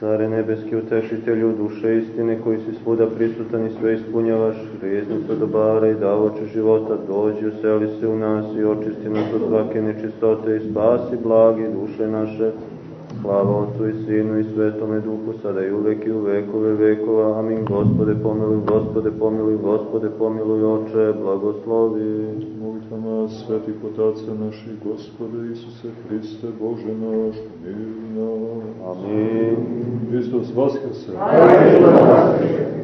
Care nebeski utešitelju duše istine koji si svuda prisutan i sve ispunjavaš, riznica dobara i davoče života, dođi, useli se u nas i očisti nas od svake nečistote i spasi blagi duše naše. Slava Otcu i Sinu i Svetome Duhu, sada i uvek i u vekove vekova. Amin. Gospode pomiluj, Gospode pomiluj, Gospode pomiluj, Oče, blagoslovi. Molitvama svetih otaca naših, Gospode Isuse Hriste, Bože naš, miluj nas. Amin. Hristos Vaskrse. Amin.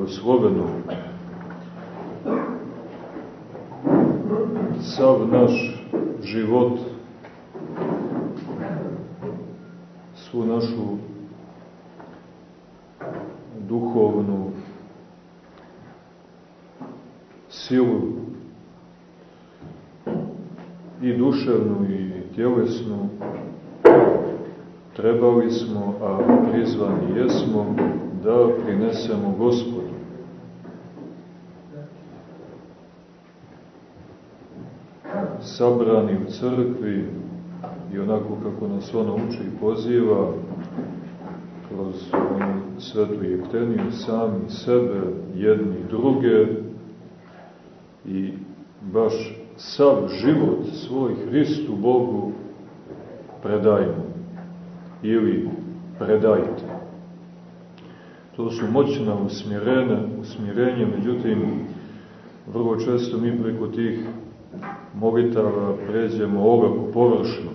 Blagoslovenom sav naš život svu našu duhovnu silu i duševnu i tjelesnu, trebali smo, a prizvani jesmo, da prinesemo Gospodu. Sabrani u crkvi i onako kako nas ona uči i poziva, kroz svetu jekteniju, sami sebe, jedni druge i baš sav život svoj Hristu Bogu predajmo ili predajte. To su moćna usmjerenja, međutim, vrlo često mi preko tih molitava pređemo olako površno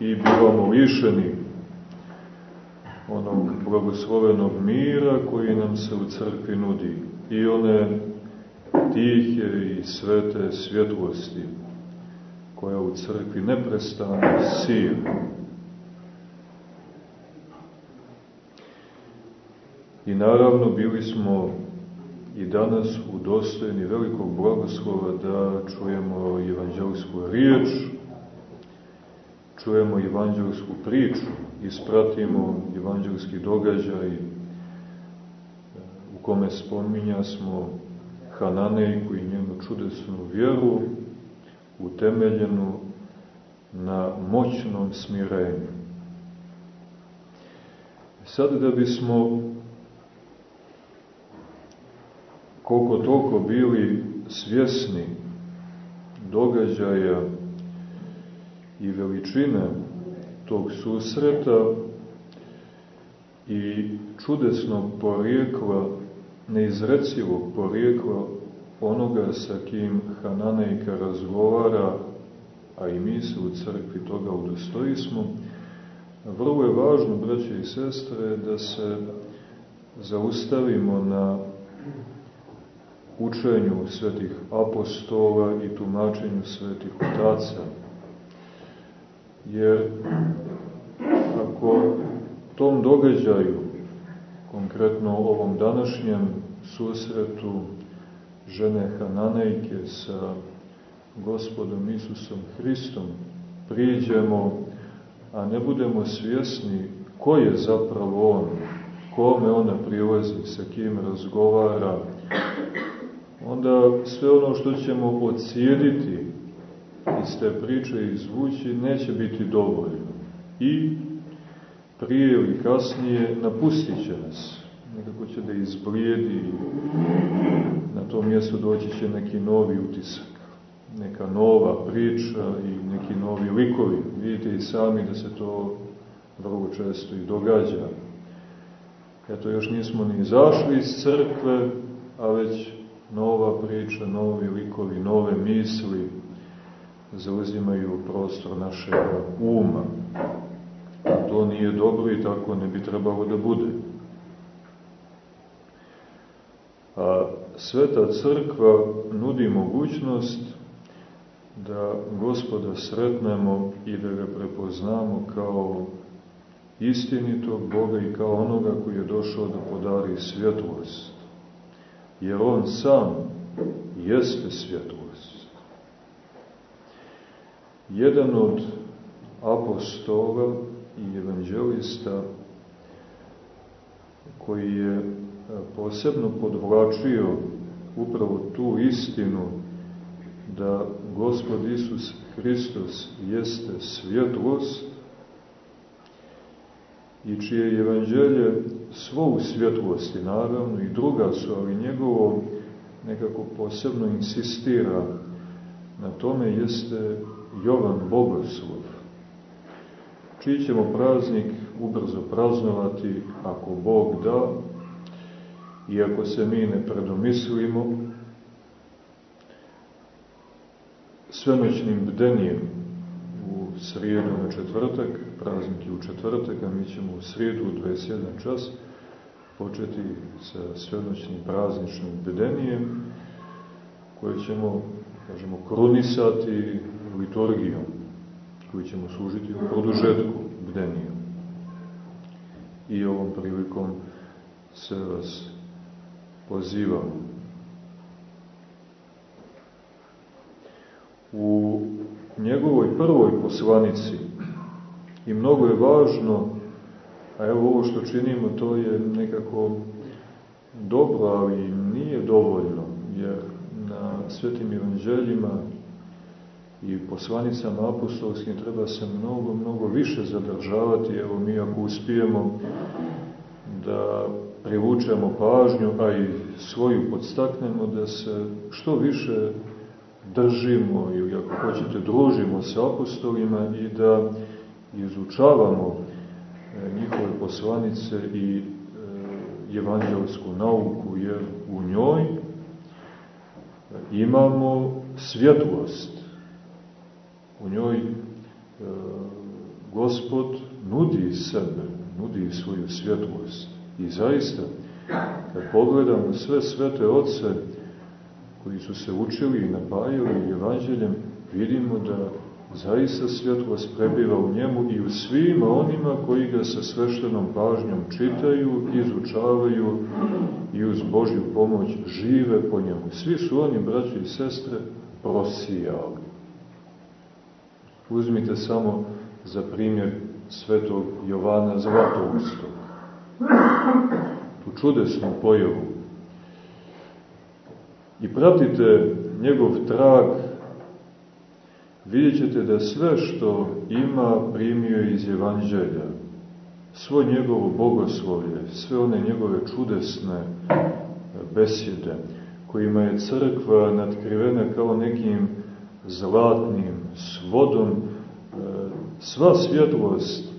i bivamo lišeni onog blagoslovenog mira koji nam se u crkvi nudi i one tihe i svete svjetlosti koja u crkvi neprestano sije. I naravno bili smo i danas udostojeni velikog blagoslova da čujemo evanđelsku riječ, čujemo evanđelsku priču, ispratimo evanđelski događaj u kome spominja smo Hananejku i njenu čudesnu vjeru utemeljenu na moćnom smirenju. Sad da bismo koliko toliko bili svjesni događaja i veličine tog susreta i čudesnog porijekla neizrecivog porijekla onoga sa kim Hananejka razgovara, a i mi se u crkvi toga udostojismo, vrlo je važno, braće i sestre, da se zaustavimo na učenju svetih apostola i tumačenju svetih otaca. Jer ako tom događaju konkretno ovom današnjem susretu žene Hananejke sa gospodom Isusom Hristom priđemo, a ne budemo svjesni ko je zapravo on, kome ona prilazi, sa kim razgovara, onda sve ono što ćemo ocijediti iz te priče izvući neće biti dovoljno. I prije ili kasnije napustit će nas. Nekako će da izblijedi na to mjesto doći će neki novi utisak, neka nova priča i neki novi likovi. Vidite i sami da se to vrlo često i događa. Eto, još nismo ni izašli iz crkve, a već nova priča, novi likovi, nove misli zauzimaju prostor našeg uma to nije dobro i tako ne bi trebalo da bude. A Sveta crkva nudi mogućnost da gospoda sretnemo i da ga prepoznamo kao istinitog Boga i kao onoga koji je došao da podari svjetlost. Jer on sam jeste svjetlost. jedan od apostola i evanđelista koji je e, posebno podvlačio upravo tu istinu da Gospod Isus Hristos jeste svjetlost i čije evanđelje svo u svjetlosti, naravno i druga su, ali njegovo nekako posebno insistira na tome jeste Jovan Bogoslov, čiji ćemo praznik ubrzo praznovati ako Bog da, i ako se mi ne predomislimo, svenoćnim bdenjem u srijedu na četvrtak, praznik je u četvrtak, a mi ćemo u srijedu u 21 čas početi sa svenoćnim prazničnim bdenijem, koje ćemo, kažemo, krunisati liturgijom, koju ćemo služiti u produžetku bdenija. I ovom prilikom se vas pozivamo. U njegovoj prvoj poslanici i mnogo je važno, a evo ovo što činimo, to je nekako dobro, ali nije dovoljno, jer na svetim evanđeljima i poslanicama apostolskim treba se mnogo, mnogo više zadržavati. Evo mi ako uspijemo da privučemo pažnju, a i svoju podstaknemo da se što više držimo ili ako hoćete družimo sa apostolima i da izučavamo e, njihove poslanice i e, evanđelsku nauku, jer u njoj imamo svjetlost u njoj e, Gospod nudi sebe, nudi svoju svjetlost. I zaista, kad pogledamo sve svete oce koji su se učili i napajali evanđeljem, vidimo da zaista svjetlost prebiva u njemu i u svima onima koji ga sa sveštenom pažnjom čitaju, izučavaju i uz Božju pomoć žive po njemu. Svi su oni, braći i sestre, prosijali. Uzmite samo za primjer svetog Jovana Zlatoustog. Tu čudesnu pojavu. I pratite njegov trag, vidjet ćete da sve što ima primio iz Evanđelja, svo njegovo bogoslovlje, sve one njegove čudesne besjede, kojima je crkva nadkrivena kao nekim zlatnim svodom, e, sva svjetlost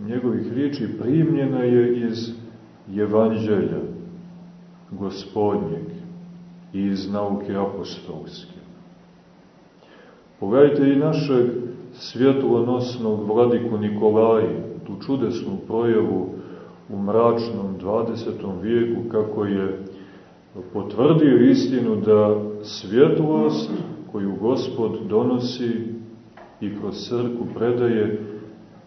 njegovih riječi primljena je iz evanđelja gospodnjeg i iz nauke apostolske. Pogledajte i našeg svjetlonosnog vladiku Nikolaja, tu čudesnu projavu u mračnom 20. vijeku, kako je potvrdio istinu da svjetlost koju Gospod donosi i kroz crku predaje,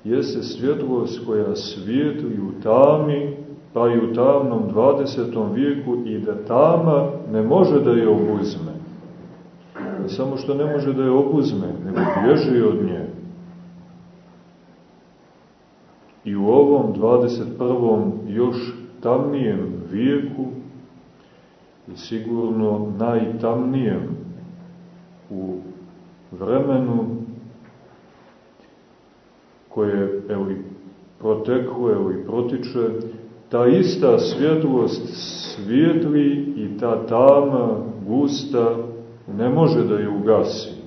jeste svjetlost koja svijetli u tami, pa i u tamnom 20. vijeku i da tama ne može da je obuzme. Samo što ne može da je obuzme, nego bježi od nje. I u ovom 21. još tamnijem vijeku i sigurno najtamnijem u vremenu koje evo i proteklo, evo i protiče, ta ista svjetlost svijetli i ta tama gusta ne može da je ugasi.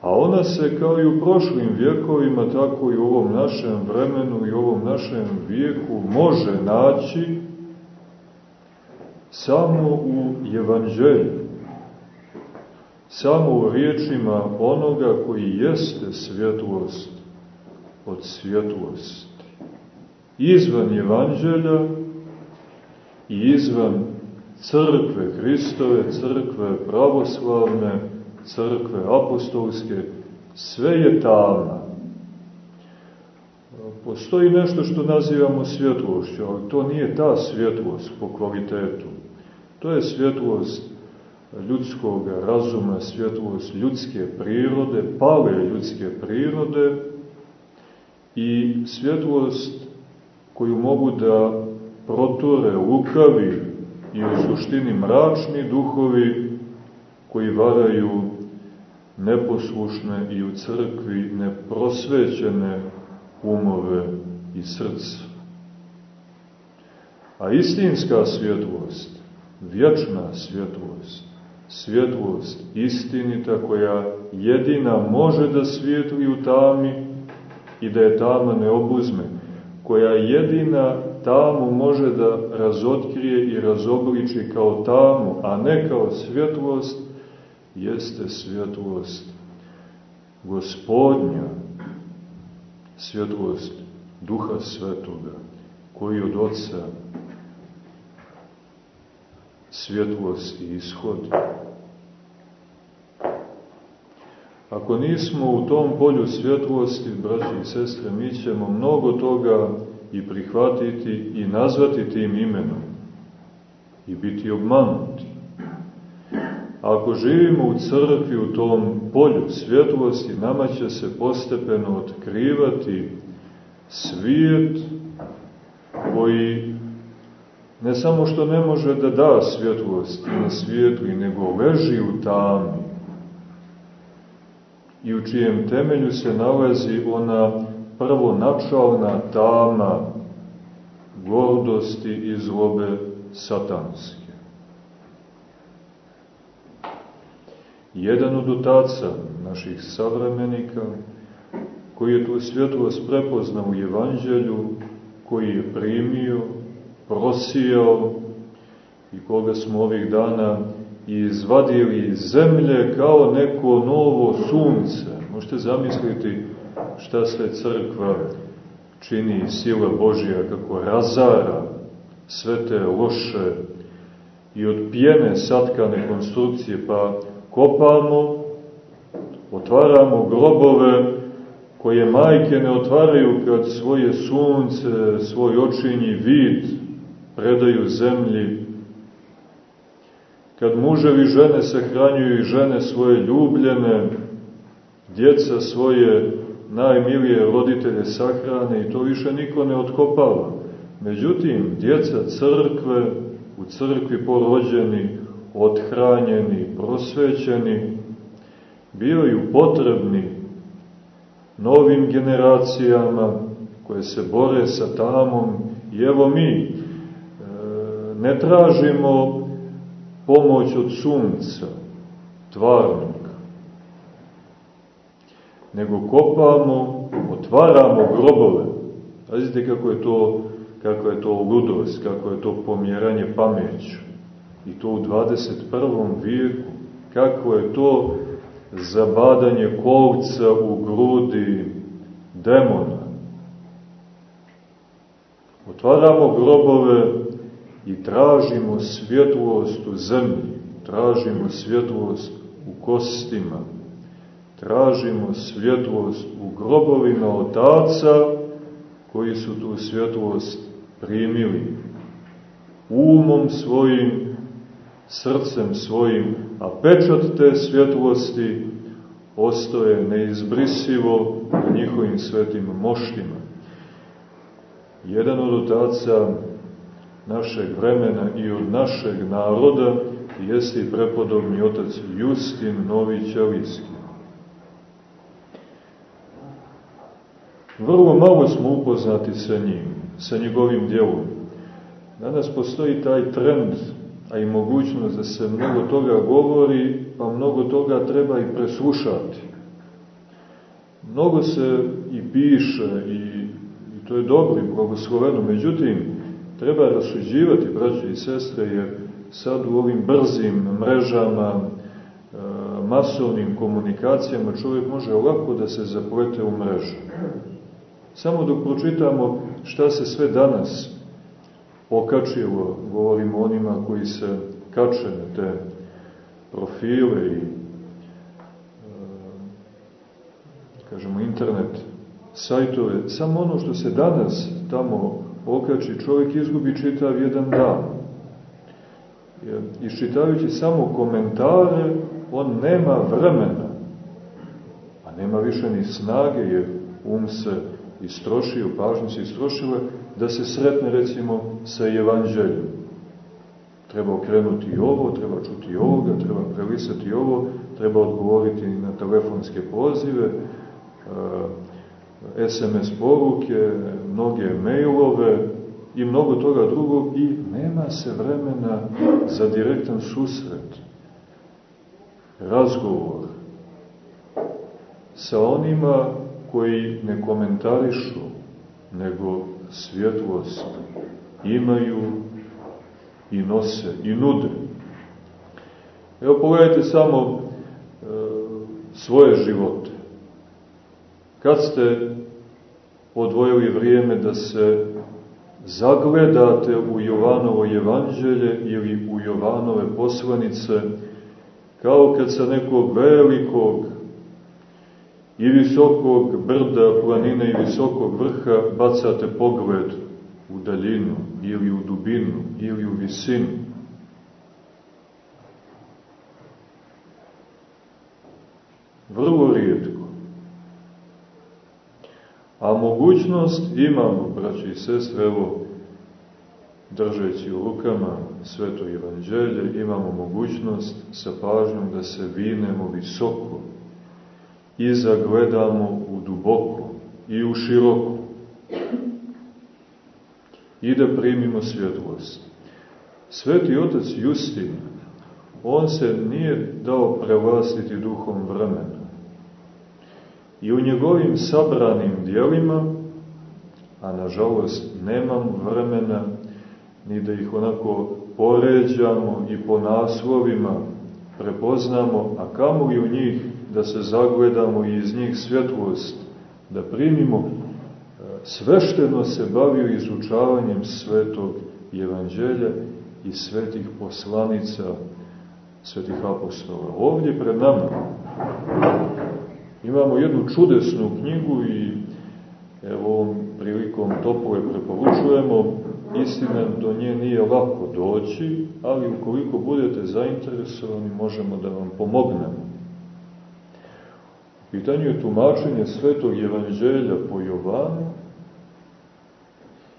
A ona se kao i u prošlim vjekovima, tako i u ovom našem vremenu i u ovom našem vijeku može naći samo u evanđelju, samo u riječima onoga koji jeste svjetlost od svjetlosti. Izvan evanđelja i izvan crkve Hristove, crkve pravoslavne, crkve apostolske, sve je tama. Postoji nešto što nazivamo svjetlošću, ali to nije ta svjetlost po kvalitetu. To je svjetlost ljudskog razuma, svjetlost ljudske prirode, pale ljudske prirode i svjetlost koju mogu da protore lukavi i u suštini mračni duhovi koji varaju neposlušne i u crkvi neprosvećene umove i srca. A istinska svjetlost, vječna svjetlost, svjetlost istinita koja jedina može da svijetli u tami i da je tama ne obuzme, koja jedina tamu može da razotkrije i razobliči kao tamu, a ne kao svjetlost, jeste svjetlost gospodnja, svjetlost duha svetoga, koji od oca svjetlost i ishod. Ako nismo u tom polju svjetlosti, braći i sestre, mi ćemo mnogo toga i prihvatiti i nazvati tim imenom i biti obmanuti. Ako živimo u crkvi u tom polju svjetlosti, nama će se postepeno otkrivati svijet koji ne samo što ne može da da svjetlost na svijetu, nego leži u tami i u čijem temelju se nalazi ona prvonačalna tama gordosti i zlobe satanske. Jedan od otaca naših savremenika, koji je tu svjetlost prepoznao u evanđelju, koji je primio, prosijao i koga smo ovih dana izvadili iz zemlje kao neko novo sunce. Možete zamisliti šta sve crkva čini sila Božija, kako razara sve te loše i od pjene satkane konstrukcije, pa kopamo, otvaramo grobove koje majke ne otvaraju kad svoje sunce, svoj očinji vid predaju zemlji, kad muževi žene se hranjuju i žene svoje ljubljene, djeca svoje najmilije roditelje sahrane i to više niko ne otkopava. Međutim, djeca crkve, u crkvi porođeni, odhranjeni, prosvećeni, bivaju potrebni novim generacijama koje se bore sa tamom i evo mi e, ne tražimo pomoć od sunca, tvarnog, nego kopamo, otvaramo grobove. Pazite kako je to, kako je to ludost, kako je to pomjeranje pameću. I to u 21. vijeku. Kako je to zabadanje kolca u grudi demona. Otvaramo grobove i tražimo svjetlost u zemlji, tražimo svjetlost u kostima, tražimo svjetlost u grobovima otaca koji su tu svjetlost primili umom svojim, srcem svojim, a pečat te svjetlosti ostoje neizbrisivo na njihovim svetim moštima. Jedan od otaca našeg vremena i od našeg naroda jeste i prepodobni otac Justin Novi Ćelijski. Vrlo malo smo upoznati sa njim, sa njegovim djelom. Danas postoji taj trend, a i mogućnost da se mnogo toga govori, pa mnogo toga treba i preslušati. Mnogo se i piše i, i to je dobro i blagosloveno, međutim, treba rasuđivati, braće i sestre, jer sad u ovim brzim mrežama, e, masovnim komunikacijama čovjek može lako da se zaplete u mrežu. Samo dok pročitamo šta se sve danas okačilo, govorimo onima koji se kače na te profile i e, kažemo internet sajtove, samo ono što se danas tamo okači, čovjek izgubi čitav jedan dan. iščitavajući samo komentare, on nema vremena, a nema više ni snage, jer um se istrošio, pažnje se istrošile, da se sretne recimo sa evanđeljom. Treba okrenuti i ovo, treba čuti i ovoga, treba prelisati i ovo, treba odgovoriti na telefonske pozive, SMS e, poruke, mnoge mailove i mnogo toga drugog i nema se vremena za direktan susret, razgovor sa onima koji ne komentarišu, nego svjetlost imaju i nose i nude. Evo pogledajte samo e, svoje živote. Kad ste odvojili vrijeme da se zagledate u Jovanovo evanđelje ili u Jovanove poslanice, kao kad sa nekog velikog i visokog brda, planine i visokog vrha bacate pogled u daljinu ili u dubinu ili u visinu. Vrlo rijetko. A mogućnost imamo, braći i sestre, evo, držeći u rukama sveto evanđelje, imamo mogućnost sa pažnjom da se vinemo visoko i zagledamo u duboko i u široko i da primimo svjetlost. Sveti otac Justin, on se nije dao prevlastiti duhom vremena. I u njegovim sabranim dijelima, a nažalost nemam vremena ni da ih onako poređamo i po naslovima prepoznamo, a kamo li u njih da se zagledamo i iz njih svjetlost, da primimo, e, svešteno se bavio izučavanjem svetog evanđelja i svetih poslanica, svetih apostola. Ovdje pred nama imamo jednu čudesnu knjigu i evo ovom prilikom topove preporučujemo. Istina, do nje nije lako doći, ali ukoliko budete zainteresovani, možemo da vam pomognemo pitanju je tumačenje svetog evanđelja po Jovanu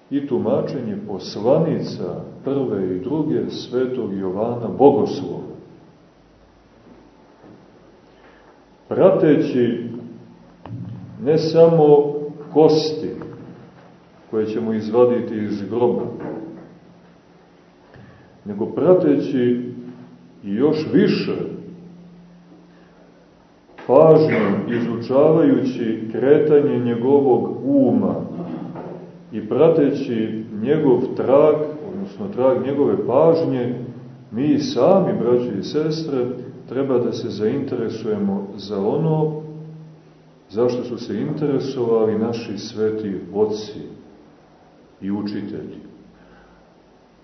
i tumačenje poslanica prve i druge svetog Jovana Bogoslova. Prateći ne samo kosti koje ćemo izvaditi iz groba, nego prateći još više pažnjom izučavajući kretanje njegovog uma i prateći njegov trag, odnosno trag njegove pažnje, mi sami, braći i sestre, treba da se zainteresujemo za ono zašto su se interesovali naši sveti oci i učitelji.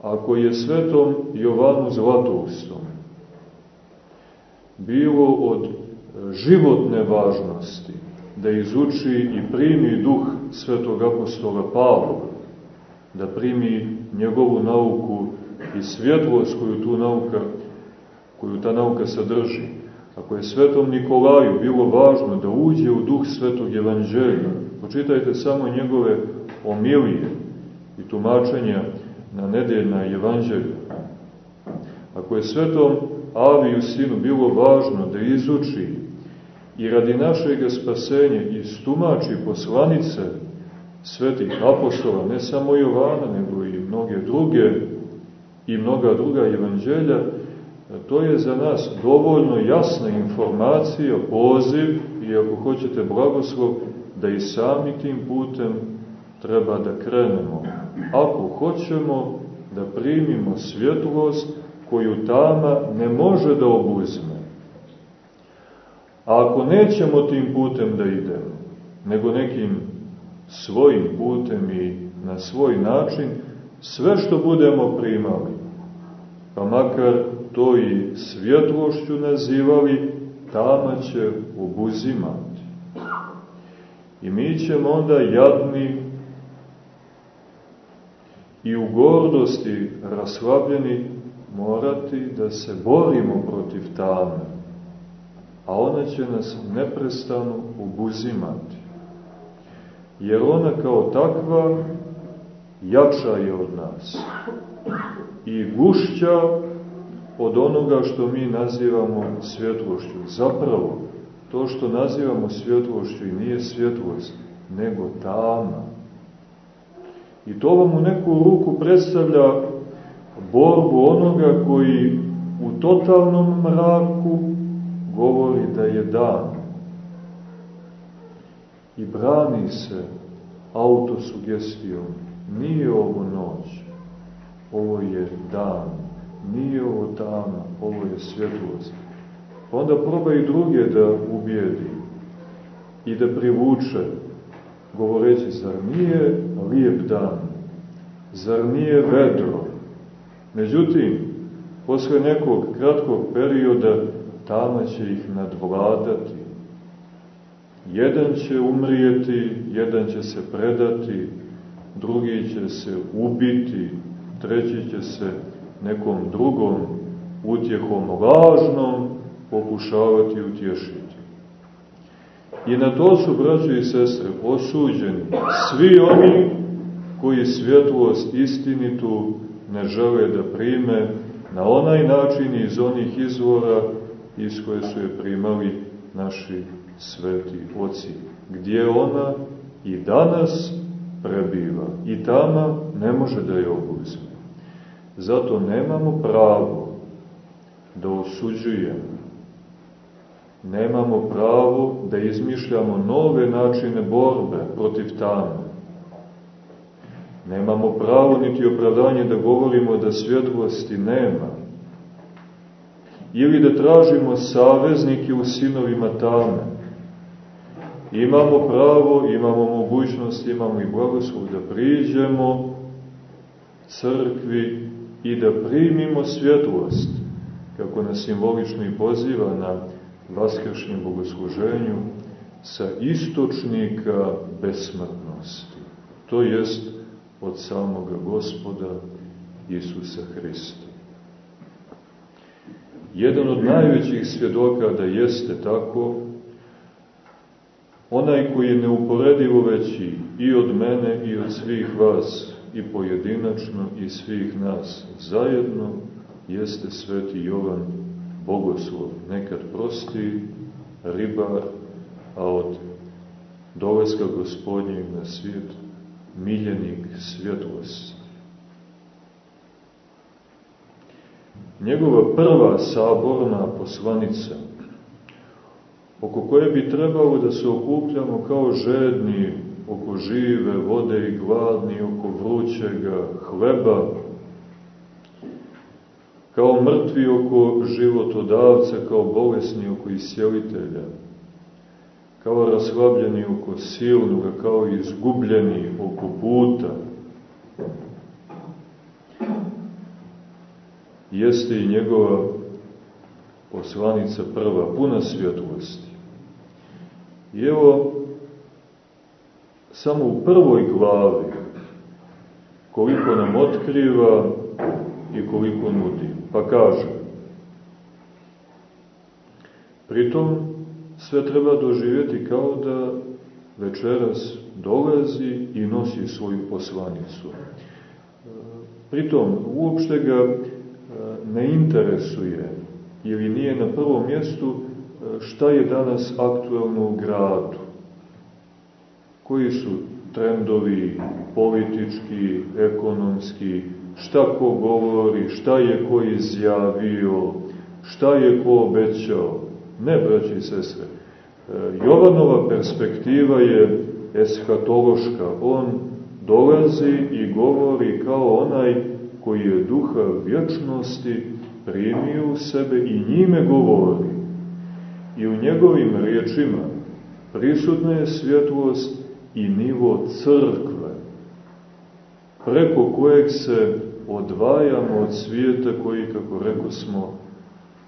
Ako je svetom Jovanu Zlatoustom bilo od životne važnosti da izuči i primi duh svetog apostola Pavla, da primi njegovu nauku i svjetlost koju tu nauka, koju ta nauka sadrži. Ako je svetom Nikolaju bilo važno da uđe u duh svetog evanđelja, počitajte samo njegove omilije i tumačenja na nedeljna evanđelja. Ako je svetom Aviju sinu bilo važno da izuči i radi našeg spasenja istumači poslanice svetih apostola, ne samo Jovana, nego i mnoge druge i mnoga druga evanđelja, to je za nas dovoljno jasna informacija, poziv i ako hoćete blagoslov, da i sami tim putem treba da krenemo. Ako hoćemo da primimo svjetlost koju tama ne može da obuzme. A ako nećemo tim putem da idemo, nego nekim svojim putem i na svoj način, sve što budemo primali, pa makar to i svjetlošću nazivali, tama će obuzimati. I mi ćemo onda jadni i u gordosti raslabljeni morati da se borimo protiv tame, a ona će nas neprestano obuzimati. Jer ona kao takva jača je od nas i gušća od onoga što mi nazivamo svjetlošću. Zapravo, to što nazivamo svjetlošću i nije svjetlost, nego tama. I to vam u neku ruku predstavlja borbu onoga koji u totalnom mraku govori da je dan. I brani se autosugestijom. Nije ovo noć, ovo je dan. Nije ovo tama, ovo je svjetlost. Pa onda proba i druge da ubijedi i da privuče, govoreći, zar nije lijep dan? Zar nije vedro? Međutim, posle nekog kratkog perioda tama će ih nadvladati. Jedan će umrijeti, jedan će se predati, drugi će se ubiti, treći će se nekom drugom utjehom lažnom pokušavati utješiti. I na to su, braćo i sestre, osuđeni svi oni koji svjetlost istinitu ne žele da prime na onaj način iz onih izvora iz koje su je primali naši sveti oci, gdje ona i danas prebiva i tama ne može da je obuzme. Zato nemamo pravo da osuđujemo, nemamo pravo da izmišljamo nove načine borbe protiv tame, nemamo pravo niti opravdanje da govorimo da svjetlosti nema, ili da tražimo saveznike u sinovima tame. Imamo pravo, imamo mogućnost, imamo i blagoslov da priđemo crkvi i da primimo svjetlost, kako nas simbolično i poziva na vaskršnjem bogosluženju, sa istočnika besmrtnosti. To jest od samoga gospoda Isusa Hrista. Jedan od najvećih svjedoka da jeste tako, onaj koji je neuporedivo veći i od mene i od svih vas, i pojedinačno i svih nas zajedno, jeste sveti Jovan Bogoslov, nekad prosti ribar, a od doleska gospodnjeg na svijet, miljenik svjetlosti. Njegova prva saborna poslanica, oko koje bi trebalo da se okupljamo kao žedni oko žive vode i gladni oko vrućega hleba, kao mrtvi oko životodavca, kao bolesni oko isjelitelja, kao raslabljeni oko silnoga, kao izgubljeni oko puta, jeste i njegova poslanica prva, puna svjetlosti. I evo, samo u prvoj glavi koliko nam otkriva i koliko nudi. Pa kaže, pritom sve treba doživjeti kao da večeras dolazi i nosi svoju poslanicu. Pritom, uopšte ga ne interesuje ili nije na prvom mjestu e, šta je danas aktuelno u gradu. Koji su trendovi politički, ekonomski, šta ko govori, šta je ko izjavio, šta je ko obećao. Ne, braći i sestre. E, Jovanova perspektiva je eskatološka. On dolazi i govori kao onaj koji je duha vječnosti primio u sebe i njime govori. I u njegovim riječima prisutna je svjetlost i nivo crkve, preko kojeg se odvajamo od svijeta koji, kako reko smo,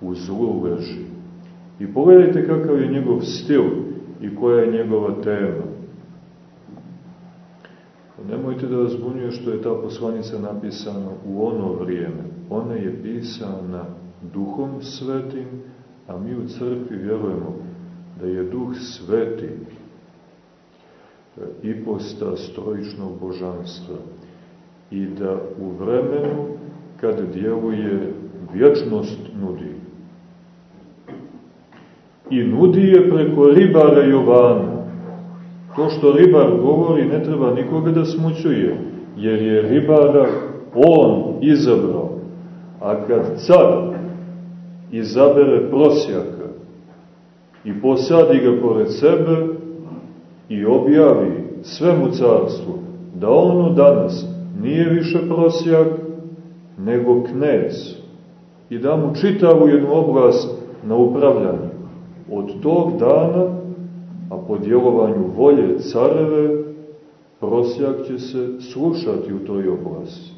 u zlu leži. I pogledajte kakav je njegov stil i koja je njegova tema. Nemojte da vas bunjuje što je ta poslanica napisana u ono vrijeme. ona je pisana duhom svetim, a mi u crkvi vjerujemo da je duh sveti iposta stojičnog božanstva i da u vremenu kad djeluje vječnost nudi. I nudi je preko ribara Jovana. To što ribar govori ne treba nikoga da smućuje, jer je ribara on izabrao. A kad car izabere prosjaka i posadi ga pored sebe i objavi svemu carstvu da ono danas nije više prosjak, nego knez i da mu čitavu jednu oblast na upravljanje. Od tog dana, a po djelovanju volje careve, prosjak će se slušati u toj oblasti.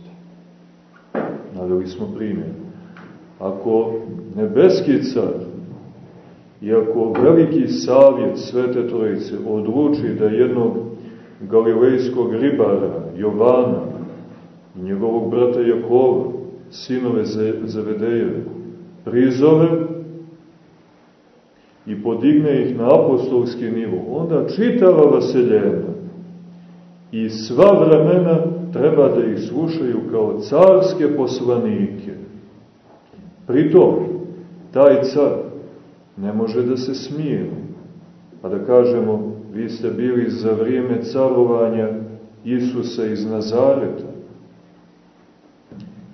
Naveli smo primjer. Ako nebeski car i ako veliki savjet Svete Trojice odluči da jednog galilejskog ribara Jovana i njegovog brata Jakova, sinove Zavedejeve, prizove i podigne ih na apostolski nivo, onda čitava vaseljena i sva vremena treba da ih slušaju kao carske poslanike. Pritom, taj car ne može da se smije, pa da kažemo, vi ste bili za vrijeme carovanja Isusa iz Nazareta,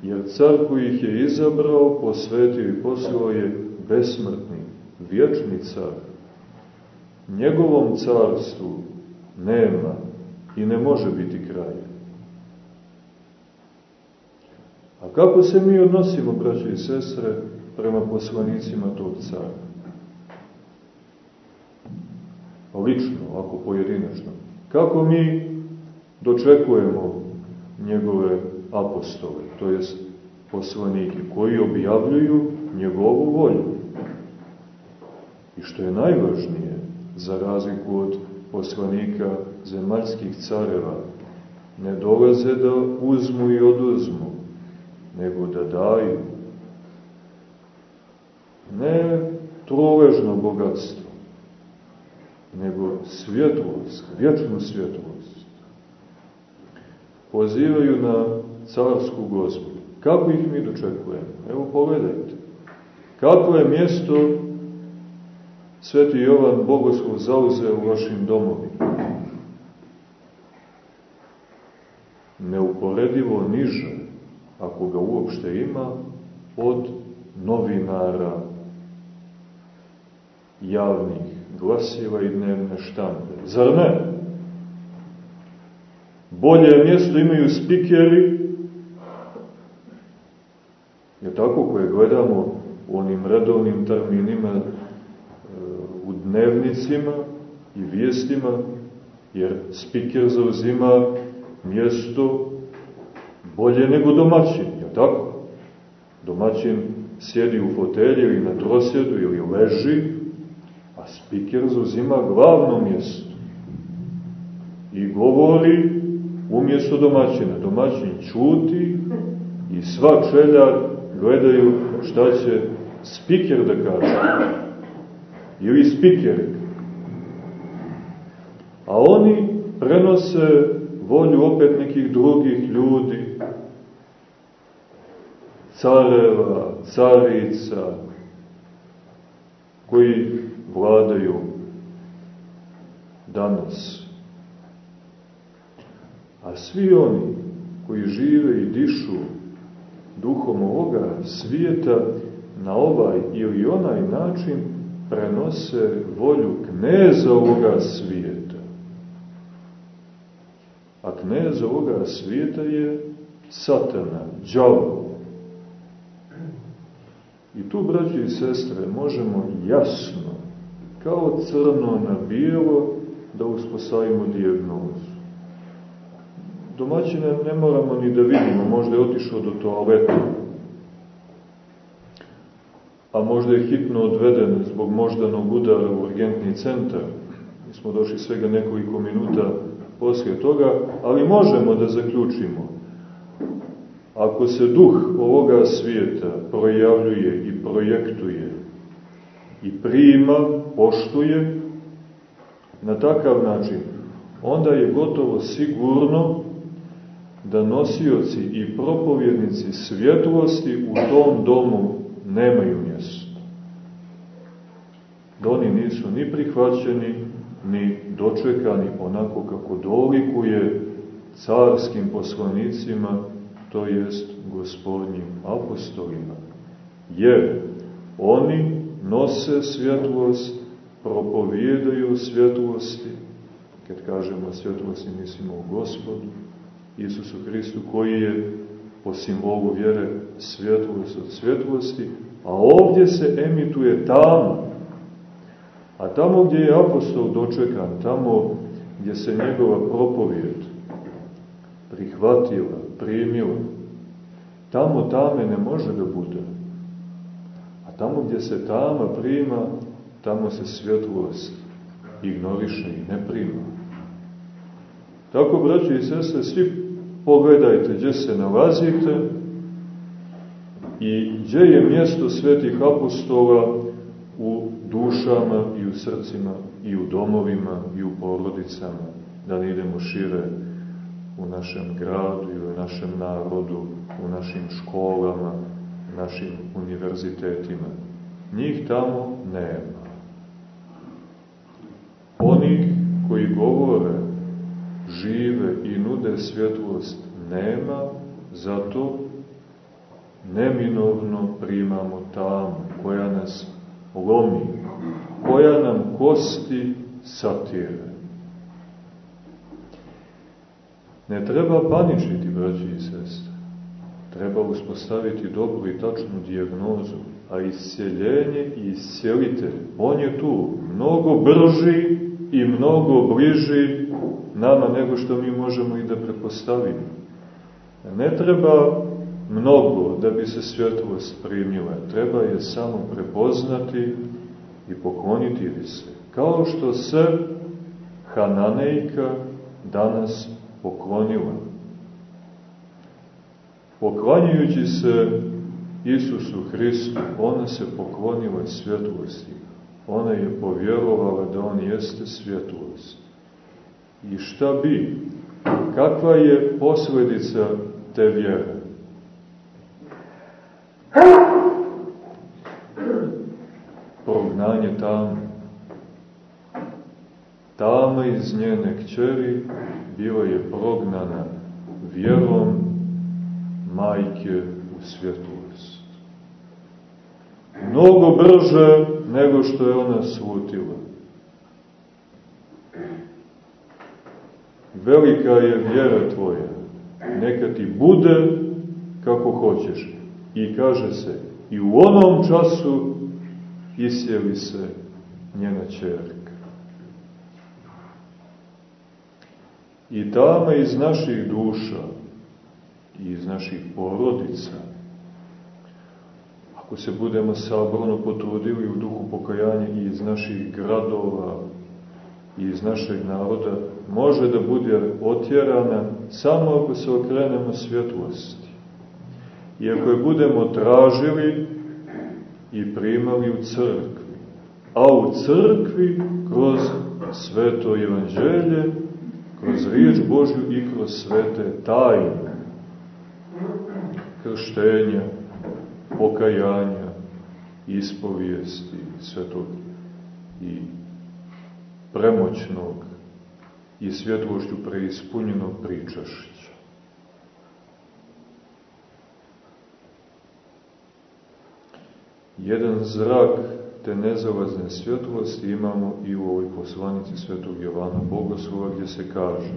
jer car koji ih je izabrao, posvetio i poslao je besmrtni, vječni car. Njegovom carstvu nema i ne može biti kraja. A kako se mi odnosimo, braće i sestre, prema poslanicima tog cara? Lično, ako pojedinačno. Kako mi dočekujemo njegove apostole, to jest poslanike, koji objavljuju njegovu volju. I što je najvažnije, za razliku od poslanika zemaljskih careva, ne dolaze da uzmu i oduzmu, nego da daju. Ne troležno bogatstvo, nego svjetlost, vječnu svjetlost. Pozivaju na carsku gospodu. Kako ih mi dočekujemo? Evo pogledajte. Kako je mjesto Sveti Jovan Bogoslov zauzeo u vašim domovima? Neuporedivo niže, ako ga uopšte ima, od novinara javnih glasiva i dnevne štampe. Zar ne? Bolje mjesto imaju spikeri, je tako, koje gledamo u onim redovnim terminima u dnevnicima i vijestima, jer spiker zauzima mjesto bolje nego domaćin, je tako? Domaćin sjedi u fotelji ili na trosjedu ili leži, a spiker zauzima glavno mjesto i govori umjesto domaćina. Domaćin čuti i sva čeljad gledaju šta će spiker da kaže. Ili spiker. A oni prenose volju opet nekih drugih ljudi, careva, carica, koji vladaju danas. A svi oni koji žive i dišu duhom ovoga svijeta na ovaj ili onaj način prenose volju kneza ovoga svijeta. A knez ovoga svijeta je satana, džavo. I tu, braći i sestre, možemo jasno, kao crno na bijelo, da uspostavimo dijagnozu. Domaćina ne moramo ni da vidimo, možda je otišao do toaleta, a možda je hitno odveden zbog moždanog udara u urgentni centar. Mi smo došli svega nekoliko minuta poslije toga, ali možemo da zaključimo. Ako se duh ovoga svijeta projavljuje i projektuje i prima, poštuje, na takav način, onda je gotovo sigurno da nosioci i propovjednici svjetlosti u tom domu nemaju mjesto. Da oni nisu ni prihvaćeni, ni dočekani onako kako dolikuje carskim poslanicima, to jest gospodnjim apostolima. Jer oni nose svjetlost, propovijedaju svjetlosti, kad kažemo svjetlosti mislimo u gospodu, Isusu Hristu koji je po simbolu vjere svjetlost od svjetlosti, a ovdje se emituje tamo. A tamo gdje je apostol dočekan, tamo gdje se njegova propovijed prihvatila, primila, tamo tame ne može da bude. A tamo gdje se tama prima, tamo se svjetlost ignoriše i ne prima. Tako, braći i sestre, svi pogledajte gdje se nalazite i gdje je mjesto svetih apostola u dušama i u srcima i u domovima i u porodicama, da ne idemo šire u našem gradu i u našem narodu, u našim školama, našim univerzitetima. Njih tamo nema. Onih koji govore žive i nude svjetlost nema, zato neminovno primamo tamu koja nas lomi, koja nam kosti satire. Ne treba paničiti, braći i sestre. Treba uspostaviti dobru i tačnu dijagnozu, a isceljenje i iscelitelj, on je tu, mnogo brži i mnogo bliži nama nego što mi možemo i da prepostavimo. Ne treba mnogo da bi se svjetlost primila, treba je samo prepoznati i pokloniti li se. Kao što se Hananejka danas poklonila. Poklanjujući se Isusu Hristu, ona se poklonila svjetlosti. Ona je povjerovala da On jeste svjetlost. I šta bi? Kakva je posledica te vjere? Prognanje tamo. Tama iz njene kćeri bila je prognana vjerom majke u svjetlost. Mnogo brže nego što je ona slutila. velika je vjera tvoja, neka ti bude kako hoćeš. I kaže se, i u onom času isjeli se njena čerka. I tamo iz naših duša i iz naših porodica, ako se budemo saborno potrudili u duhu pokajanja i iz naših gradova i iz našeg naroda, može da bude otjerana samo ako se okrenemo svjetlosti. I ako je budemo tražili i primali u crkvi. A u crkvi kroz sveto evanđelje, kroz riječ Božju i kroz svete tajne. Krštenja, pokajanja, ispovijesti svetog i premoćnog i svjetlošću preispunjenog pričašića. Jedan zrak te nezalazne svjetlosti imamo i u ovoj poslanici svetog Jovana Bogoslova gdje se kaže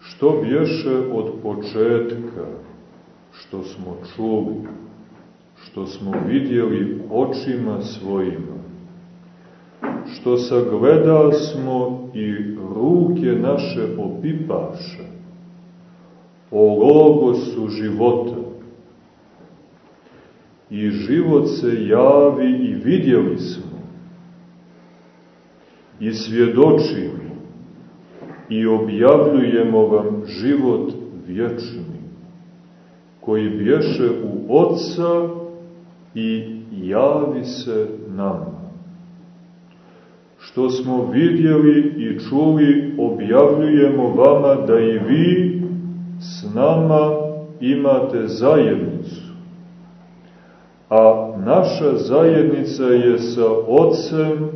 što bješe od početka što smo čuli, što smo vidjeli očima svojima, što sagleda smo i ruke naše opipaše. O logosu života. I život se javi i vidjeli smo. I svjedočimo i objavljujemo vam život vječni koji bješe u Otca i javi se nama. Što smo vidjeli i čuli, objavljujemo vama da i vi s nama imate zajednicu. A naša zajednica je sa Otcem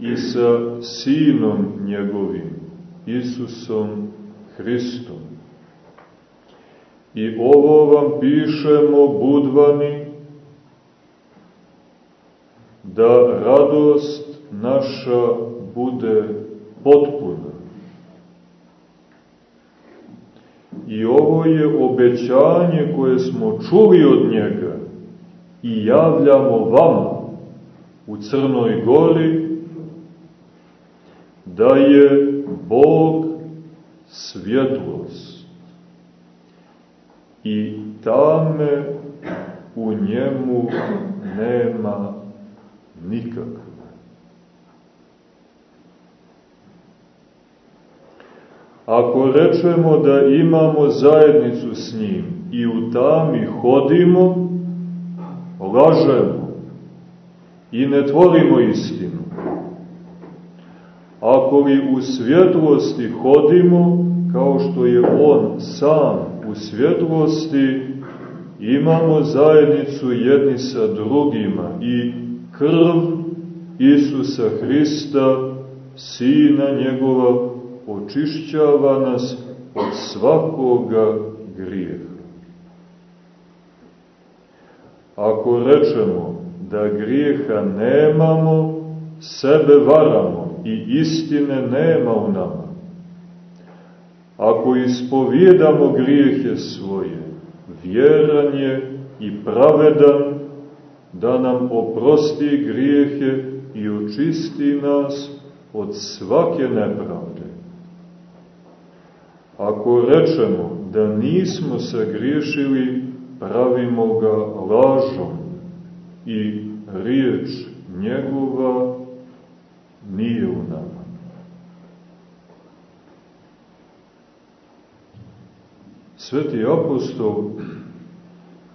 i sa Sinom njegovim, Isusom Hristom. I ovo vam pišemo, budvani, da radost naša bude potpuna. I ovo je obećanje koje smo čuli od njega i javljamo vama u Crnoj gori, da je Bog svjetlost i tame u njemu nema nikakve. Ako rečemo da imamo zajednicu s njim i u tami hodimo, lažemo i ne tvorimo istinu. Ako li u svjetlosti hodimo, kao što je On sam u svjetlosti, imamo zajednicu jedni sa drugima i krv Isusa Hrista, Sina njegova, očišćava nas od svakoga grijeha. Ako rečemo da grijeha nemamo, sebe varamo i istine nema u nama. Ako ispovjedamo grijehe svoje, vjeran je i pravedan da nam oprosti grijehe i očisti nas od svake nepravde. Ako rečemo da nismo sagriješili, pravimo ga lažom i riječ njegova nije u nama. Sveti apostol,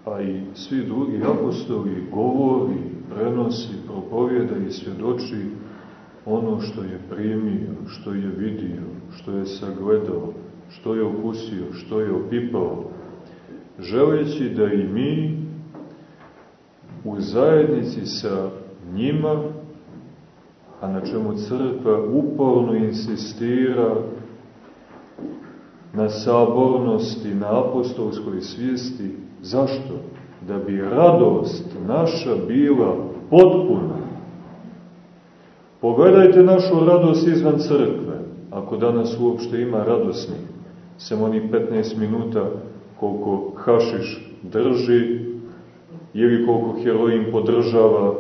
a i svi drugi apostoli govori, prenosi, propovjeda i svjedoči ono što je primio, što je vidio, što je sagledao, što je okusio, što je opipao, želeći da i mi u zajednici sa njima, a na čemu crkva uporno insistira na sabornosti, na apostolskoj svijesti, zašto? Da bi radost naša bila potpuna. Pogledajte našu radost izvan crkve, ako danas uopšte ima radosnih, sem oni 15 minuta koliko hašiš drži ili koliko heroin podržava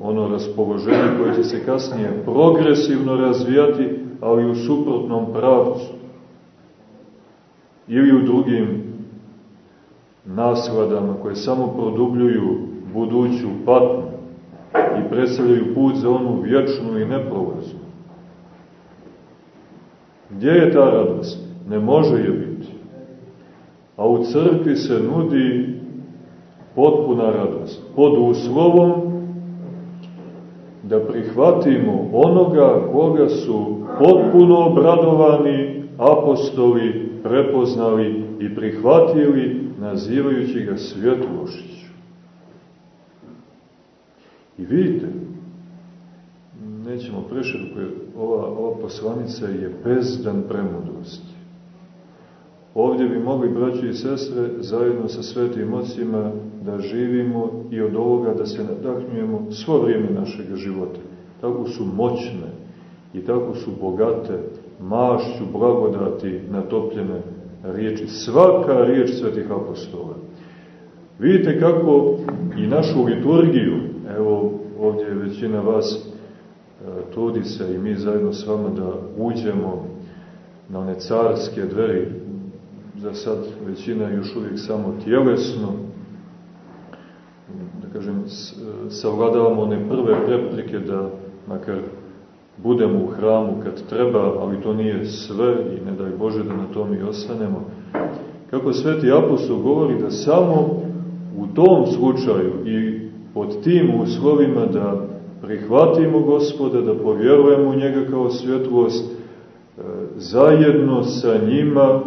ono raspoloženje koje će se kasnije progresivno razvijati, ali u suprotnom pravcu. Ili u drugim nasladama koje samo produbljuju buduću patnju i predstavljaju put za onu vječnu i neprolaznu. Gdje je ta radost? Ne može je biti. A u crkvi se nudi potpuna radost. Pod uslovom da prihvatimo onoga koga su potpuno obradovani apostoli prepoznali i prihvatili nazivajući ga svjetlošću. I vidite, nećemo preširko, ova, ova poslanica je bezdan premudrosti. Ovdje bi mogli, braći i sestre, zajedno sa svetim ocima da živimo i od ovoga da se nadahnjujemo svo vrijeme našeg života. Tako su moćne i tako su bogate mašću blagodati natopljene riječi. Svaka riječ svetih apostola. Vidite kako i našu liturgiju, evo ovdje je većina vas e, trudi se i mi zajedno s vama da uđemo na one carske dveri, za sad većina još uvijek samo tjelesno, da kažem, savladavamo one prve replike da makar budemo u hramu kad treba, ali to nije sve i ne daj Bože da na tom i ostanemo. kako sveti apostol govori da samo u tom slučaju i pod tim uslovima da prihvatimo gospoda, da povjerujemo u njega kao svjetlost, e, zajedno sa njima,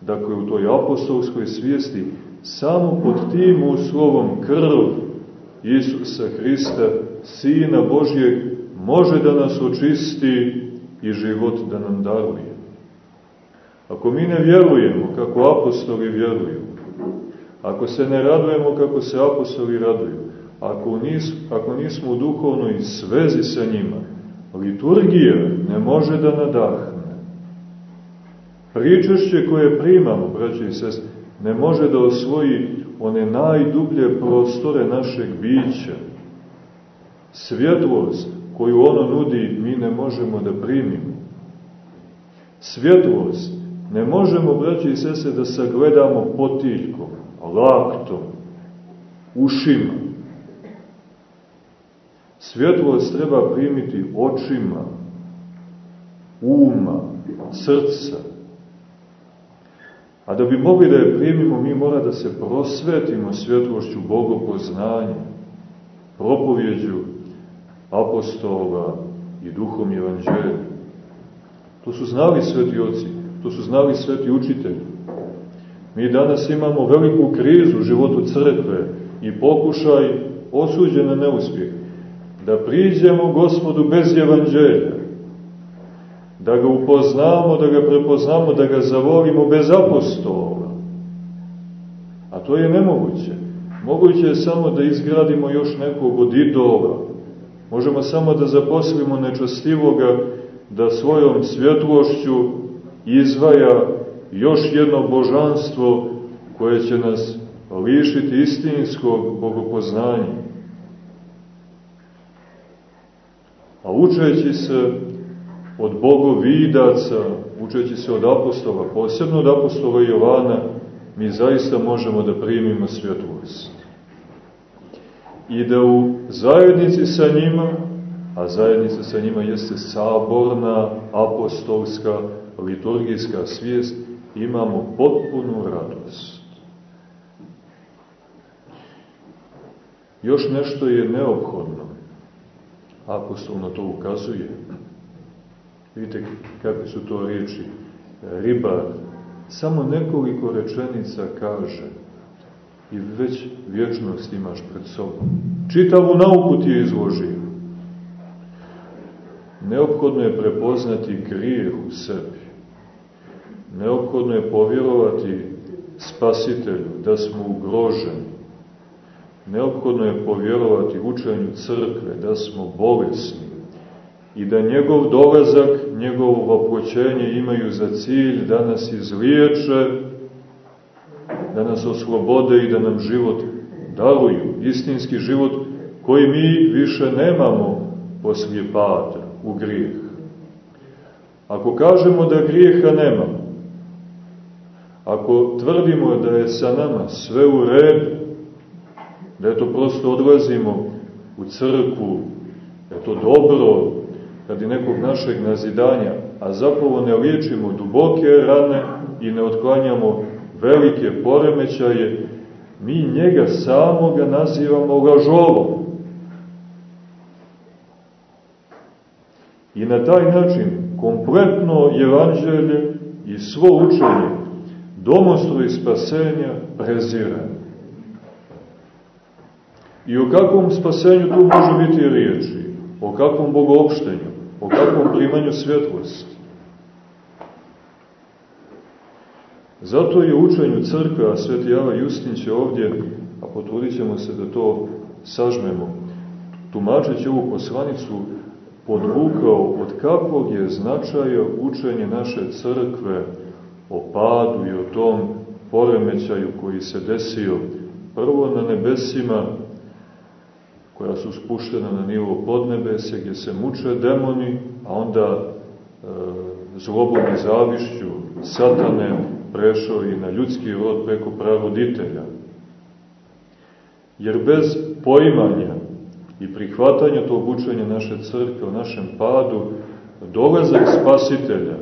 dakle u toj apostolskoj svijesti, samo pod tim uslovom krv Isusa Hrista, Sina Božjeg, može da nas očisti i život da nam daruje. Ako mi ne vjerujemo kako apostoli vjeruju, ako se ne radujemo kako se apostoli raduju, ako, nis, ako nismo u duhovnoj svezi sa njima, liturgija ne može da nadahne. Pričešće koje primamo, braći i sest, ne može da osvoji one najdublje prostore našeg bića. Svjetlost koju ono nudi mi ne možemo da primimo. Svjetlost ne možemo, braći i sese, da sagledamo potiljkom, laktom, ušima. Svjetlost treba primiti očima, uma, srca. A da bi mogli da je primimo, mi mora da se prosvetimo svjetlošću bogopoznanja, propovjeđu apostola i duhom evanđelja. To su znali sveti oci, to su znali sveti učitelji. Mi danas imamo veliku krizu u životu crkve i pokušaj osuđen na neuspjeh. Da priđemo gospodu bez evanđelja, da ga upoznamo, da ga prepoznamo, da ga zavolimo bez apostola. A to je nemoguće. Moguće je samo da izgradimo još nekog od idola, Možemo samo da zaposlimo nečastivoga da svojom svjetlošću izvaja još jedno božanstvo koje će nas lišiti istinskog bogopoznanja. A učeći se od bogovidaca, učeći se od apostola, posebno od apostola Jovana, mi zaista možemo da primimo svjetlost i da u zajednici sa njima, a zajednica sa njima jeste saborna, apostolska, liturgijska svijest, imamo potpunu radost. Još nešto je neophodno. Apostol na to ukazuje. Vidite kakve su to riječi. Ribar samo nekoliko rečenica kaže i već vječnost imaš pred sobom. Čitavu nauku ti je izložio. Neophodno je prepoznati grijeh u sebi. Neophodno je povjerovati spasitelju da smo ugroženi. Neophodno je povjerovati učenju crkve da smo bolesni i da njegov dolazak, njegovo vapoćenje imaju za cilj da nas izliječe da nas oslobode i da nam život daruju, istinski život koji mi više nemamo poslije pada u grijeh. Ako kažemo da grijeha nemamo, ako tvrdimo da je sa nama sve u redu, da je to prosto odlazimo u crkvu, da je to dobro radi nekog našeg nazidanja, a zapravo ne liječimo duboke rane i ne otklanjamo velike poremećaje, mi njega samoga nazivamo lažovom. I na taj način kompletno evanđelje i svo učenje domostro i spasenja prezira. I o kakvom spasenju tu može biti riječi? O kakvom bogoopštenju? O kakvom primanju svjetlosti? Zato je učenju crkve, a sveti Java Justin će ovdje, a potrudit se da to sažmemo, tumačeći ovu poslanicu, podvukao od kakvog je značaja učenje naše crkve o padu i o tom poremećaju koji se desio prvo na nebesima, koja su spuštena na nivo podnebese, gdje se muče demoni, a onda e, zlobom i zavišću satane prešao i na ljudski rod preko pravoditelja. Jer bez poimanja i prihvatanja tog učenja naše crkve o našem padu, dolazak spasitelja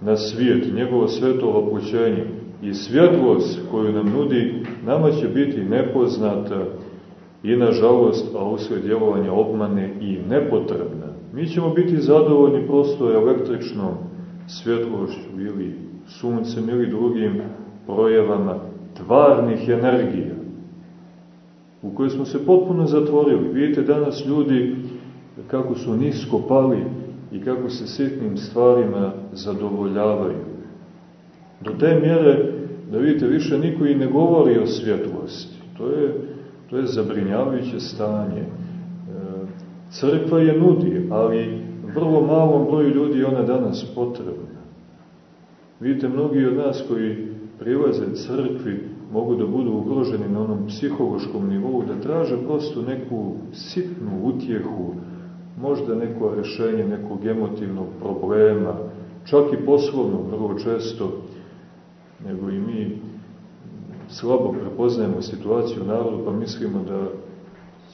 na svijet, njegovo sveto vapućenje i svjetlost koju nam nudi, nama će biti nepoznata i nažalost, a usled djelovanja obmane i nepotrebna. Mi ćemo biti zadovoljni prosto električnom svjetlošću ili suncem ili drugim projevama tvarnih energija u kojoj smo se potpuno zatvorili. Vidite danas ljudi kako su nisko pali i kako se sitnim stvarima zadovoljavaju. Do te mjere da vidite više niko i ne govori o svjetlosti. To je, to je zabrinjavajuće stanje. E, crkva je nudi, ali vrlo malom broju ljudi ona danas potrebna. Vidite, mnogi od nas koji prilaze crkvi mogu da budu ugroženi na onom psihološkom nivou, da traže prosto neku sitnu utjehu, možda neko rešenje nekog emotivnog problema, čak i poslovno, vrlo često, nego i mi slabo prepoznajemo situaciju narodu, pa mislimo da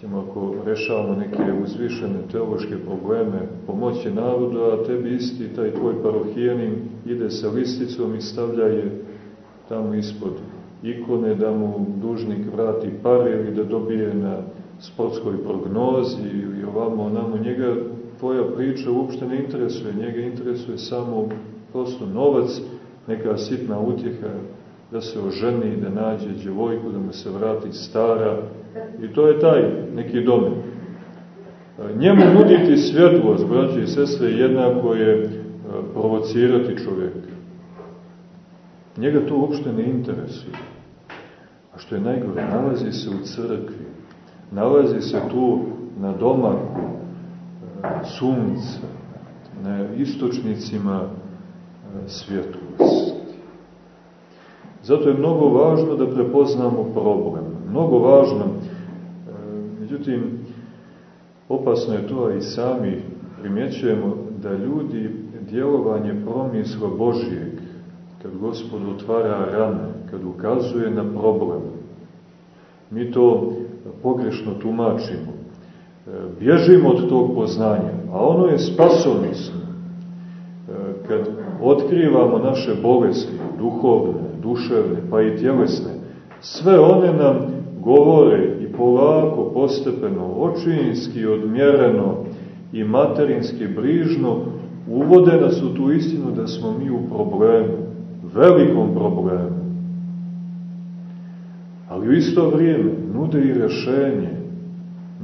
ćemo ako rešavamo neke uzvišene teološke probleme pomoći narodu, a tebi isti taj tvoj parohijanin ide sa listicom i stavlja je tamo ispod ikone da mu dužnik vrati pare ili da dobije na sportskoj prognozi ili ovamo onamo. Njega tvoja priča uopšte ne interesuje. Njega interesuje samo prosto novac, neka sitna utjeha da se oženi, da nađe djevojku, da mu se vrati stara. I to je taj neki domen. Njemu nuditi svjetlost, braće i sestre, jednako je provocirati čovjeka. Njega to uopšte ne interesuje. A što je najgore, nalazi se u crkvi, nalazi se tu na domaku e, sunca, na istočnicima e, svjetlosti. Zato je mnogo važno da prepoznamo problem. Mnogo važno, e, međutim, opasno je to, i sami primjećujemo da ljudi djelovanje promisla Božijeg kad Gospod otvara rane, kad ukazuje na problem, mi to pogrešno tumačimo. E, bježimo od tog poznanja, a ono je spasonosno. E, kad otkrivamo naše bolesti, duhovne, duševne, pa i tjelesne, sve one nam govore i polako, postepeno, očinski, odmjereno i materinski, brižno, uvode nas u tu istinu da smo mi u problemu velikom problemu. Ali u isto vrijeme nude i rešenje,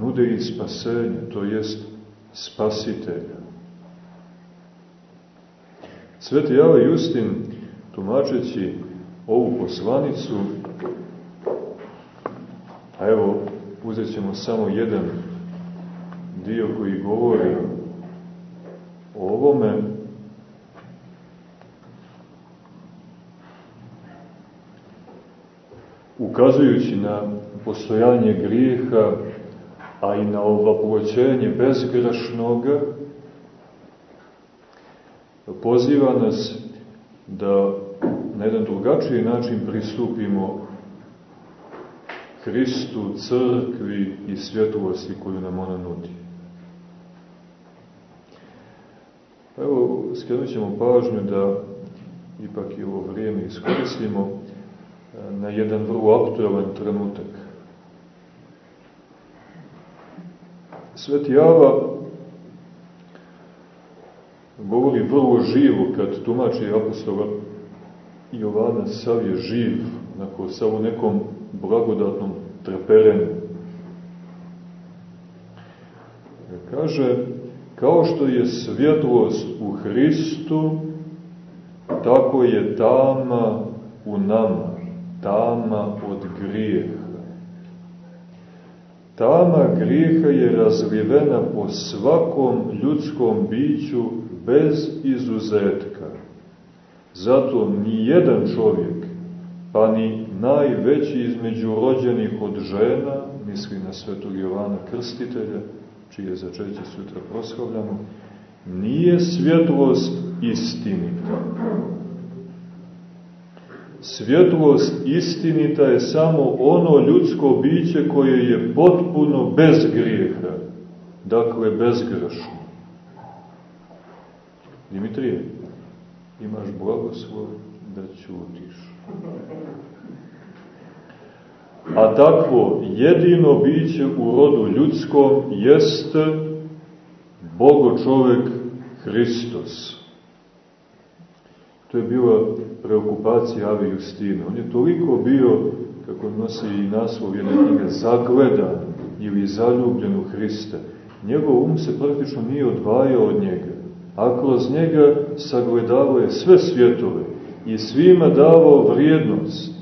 nude i spasenje, to jest spasitelja. Sveti Java Justin, tumačeći ovu poslanicu, a evo, uzet ćemo samo jedan dio koji govori o ovome, ukazujući na postojanje grijeha, a i na ovaploćenje bezgrešnoga, poziva nas da na jedan drugačiji način pristupimo Hristu, crkvi i svjetlosti koju nam ona nudi. Evo, skrenut ćemo pažnju da ipak i ovo vrijeme iskoristimo na jedan vrlo aktualan trenutak. Sveti Java govori vrlo živo kad tumači apostola Jovana, sav je živ, onako, sav u nekom blagodatnom treperenju. Kaže, kao što je svjetlost u Hristu, tako je tama u nama tama od grijeha. Tama grijeha je razlivena po svakom ljudskom biću bez izuzetka. Zato ni jedan čovjek, pa ni najveći između rođenih od žena, misli na svetog Jovana Krstitelja, čije začeće sutra proslavljamo, nije svjetlost istinita Svjetlost istinita je samo ono ljudsko biće koje je potpuno bez grijeha, dakle bezgrešno. Dimitrije, imaš blagoslov da ćutiš. A takvo jedino biće u rodu ljudskom jeste Bogo čovek Hristos. To je bila preokupacija Ave Justine. On je toliko bio, kako nosi i naslov jedne knjige, zagledan ili zaljubljen u Hrista. Njegov um se praktično nije odvajao od njega, a kroz njega sagledavao je sve svjetove i svima davao vrijednost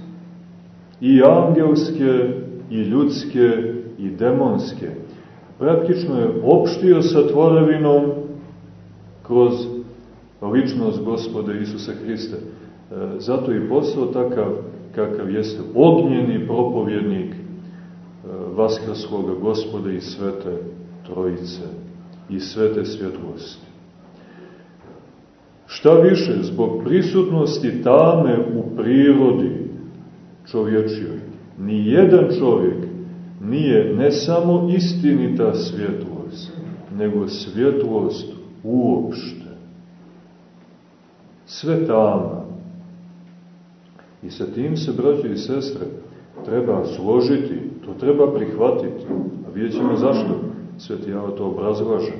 i angelske, i ljudske, i demonske. Praktično je opštio sa tvorevinom kroz ličnost gospoda Isusa Hrista. E, zato je postao takav kakav jeste ognjeni propovjednik e, Vaskrskoga gospoda i svete trojice i svete svjetlosti. Šta više, zbog prisutnosti tame u prirodi čovječijoj, ni jedan čovjek nije ne samo istinita svjetlost, nego svjetlost uopšte. Sve tama. I sa tim se, braći i sestre, treba složiti, to treba prihvatiti. A vidjet ćemo zašto. Sveti Java to obrazlaže.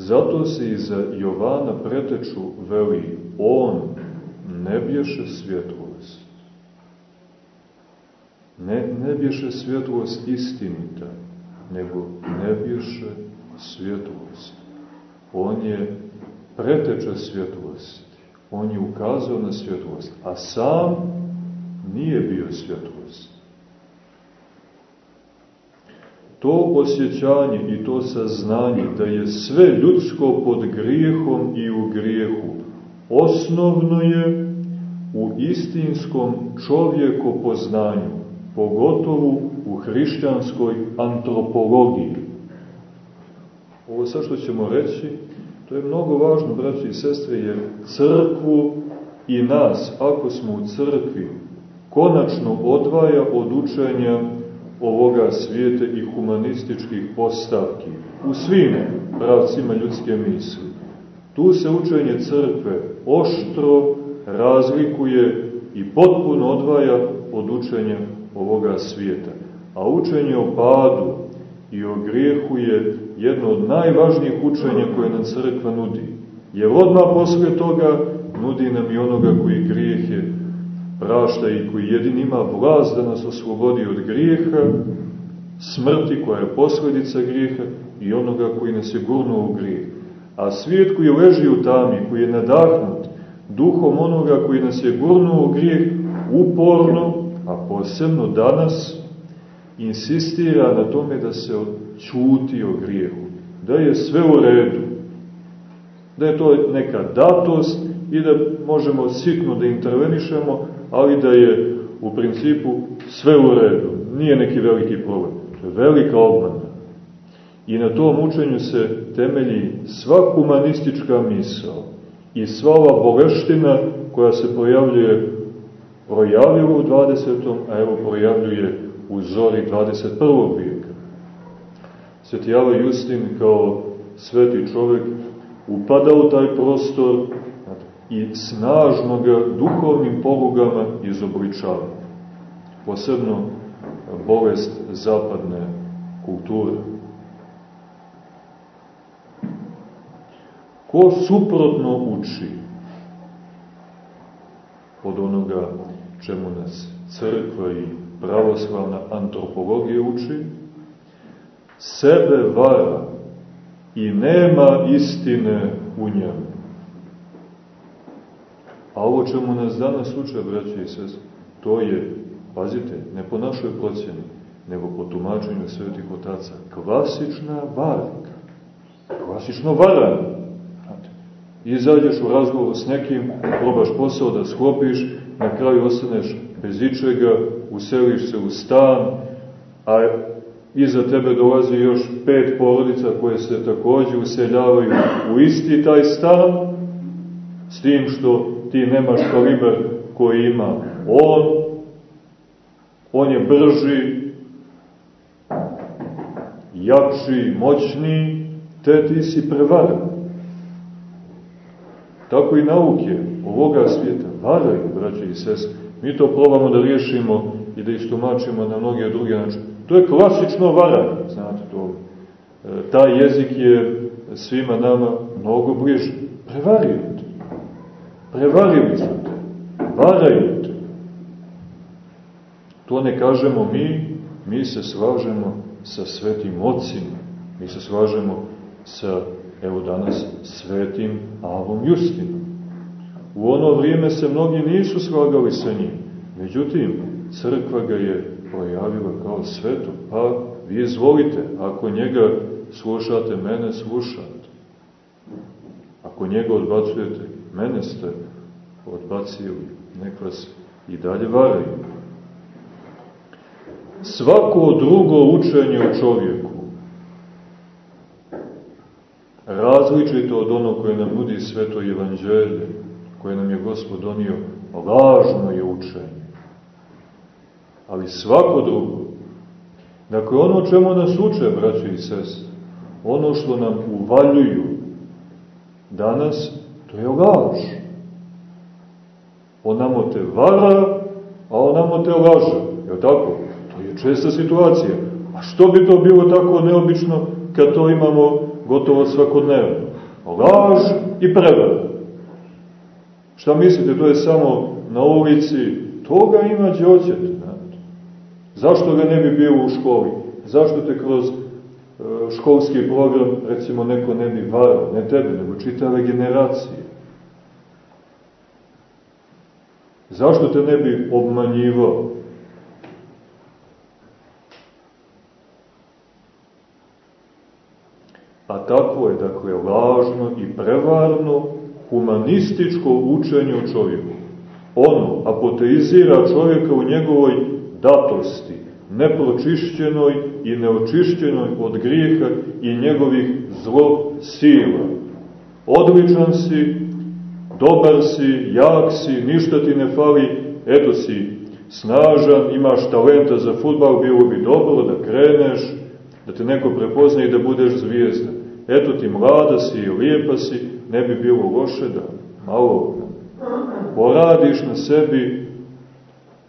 Zato se iza Jovana preteču veli, on ne bješe svjetlost. Ne, ne bješe svjetlost istinita, nego ne bješe svjetlost. On je preteča svjetlosti. On je ukazao na svjetlost, a sam nije bio svjetlost. To osjećanje i to saznanje da je sve ljudsko pod grijehom i u grijehu osnovno je u istinskom čovjekopoznanju, pogotovo u hrišćanskoj antropologiji. Ovo sve što ćemo reći, to je mnogo važno, braći i sestre, jer crkvu i nas, ako smo u crkvi, konačno odvaja od učenja ovoga svijete i humanističkih postavki u svim pravcima ljudske misli. Tu se učenje crkve oštro razlikuje i potpuno odvaja od učenja ovoga svijeta. A učenje o padu i o grijehu je jedno od najvažnijih učenja koje nam crkva nudi. Jer odmah posle toga nudi nam i onoga koji grijeh je prašta i koji jedin ima vlast da nas oslobodi od grijeha, smrti koja je posledica grijeha i onoga koji nas je gurnuo u grijeh. A svijet koji leži u tami, koji je nadahnut duhom onoga koji nas je gurnuo u grijeh, uporno, a posebno danas, insistira na tome da se čuti o grijehu, da je sve u redu, da je to neka datost i da možemo sitno da intervenišemo, ali da je u principu sve u redu, nije neki veliki problem. To je velika obmana. I na tom učenju se temelji sva humanistička misao i sva ova boleština koja se pojavljuje projavila u 20. a evo projavljuje u zori 21. vijeka. Sveti Justin kao sveti čovek upada u taj prostor i snažno ga duhovnim polugama izobličava. Posebno bolest zapadne kulture. Ko suprotno uči od onoga čemu nas crkva i pravoslavna antropologija uči, sebe vara i nema istine u njemu. A ovo čemu nas danas uče, braće i sest, to je, pazite, ne po našoj procjeni, nego po tumačenju svetih otaca, klasična varka, klasično varanje. Izađeš u razgovoru s nekim, probaš posao da sklopiš, na kraju ostaneš bez ičega, useliš se u stan, a iza tebe dolazi još pet porodica koje se takođe useljavaju u isti taj stan, s tim što ti nemaš kaliber koji ima on, on je brži, jači, moćniji te ti si prevaren. Tako i nauke ovoga svijeta varaju, braće i sestre. Mi to probamo da riješimo i da istumačimo na mnoge druge načine. To je klasično varanje, znate to. E, taj jezik je svima nama mnogo bliže. Prevario. Prevarili su te. Varaju te. To ne kažemo mi, mi se slažemo sa svetim ocima. Mi se slažemo sa, evo danas, svetim Avom Justinom. U ono vrijeme se mnogi nisu slagali sa njim. Međutim, crkva ga je projavila kao sveto. Pa vi izvolite, ako njega slušate, mene slušate. Ako njega odbacujete, mene ste odbacili. Nek vas i dalje varaju. Svako drugo učenje o čovjeku različito od ono koje nam nudi sveto evanđelje, koje nam je Gospod donio, lažno je učenje. Ali svako drugo, dakle ono čemu nas uče, braći i sest, ono što nam uvaljuju danas, to je laž. Onamo te vara, a onamo te laže. Je tako? To je česta situacija. A što bi to bilo tako neobično kad to imamo gotovo svakodnevno? Laž i prevara. Šta mislite, to je samo na ulici, toga ima hoćete. Zašto ga ne bi bio u školi? Zašto te kroz školski program, recimo, neko ne bi varao, ne tebe, nego čitave generacije? Zašto te ne bi obmanjivao? A takvo je, dakle, lažno i prevarno humanističko učenje o čovjeku. Ono apoteizira čovjeka u njegovoj datosti, nepročišćenoj i neočišćenoj od grijeha i njegovih zlo sila. Odličan si, dobar si, jak si, ništa ti ne fali, eto si snažan, imaš talenta za futbal, bilo bi dobro da kreneš, da te neko prepozna i da budeš zvijezda. Eto ti mlada si i lijepa si, ne bi bilo loše da malo poradiš na sebi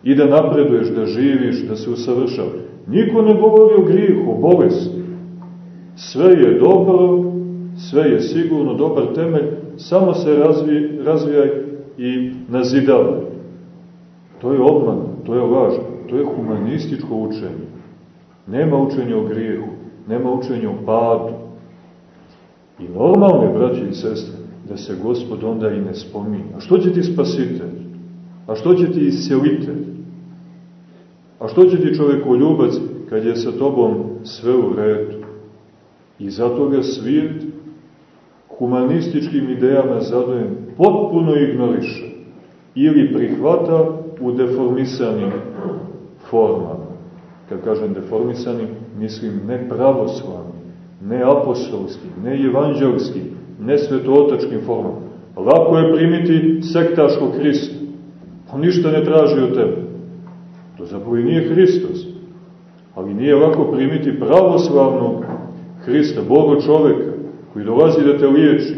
i da napreduješ, da živiš, da se usavršavaš. Niko ne govori o grijehu, o bolesti. Sve je dobro, sve je sigurno dobar temelj, samo se razvi, razvijaj i nazidavaj. To je obman, to je laž, to je humanističko učenje. Nema učenja o grijehu, nema učenja o padu. I normalno je, braći i sestre, da se gospod onda i ne spominje. A što će ti spasitelj? A što će ti iscelitelj? A što će ti čovekoljubac kad je sa tobom sve u redu? I zato ga svijet humanističkim idejama zadojen potpuno ignoriše ili prihvata u deformisanim formama. Kad kažem deformisanim, mislim ne pravoslavnim, ne apostolskim, ne evanđelskim, ne svetootačkim formama. Lako je primiti sektaško Hrista. On ništa ne traži od tebe. To zapravo i nije Hristos. Ali nije lako primiti pravoslavnog Hrista, Boga čoveka, koji dolazi da te liječi,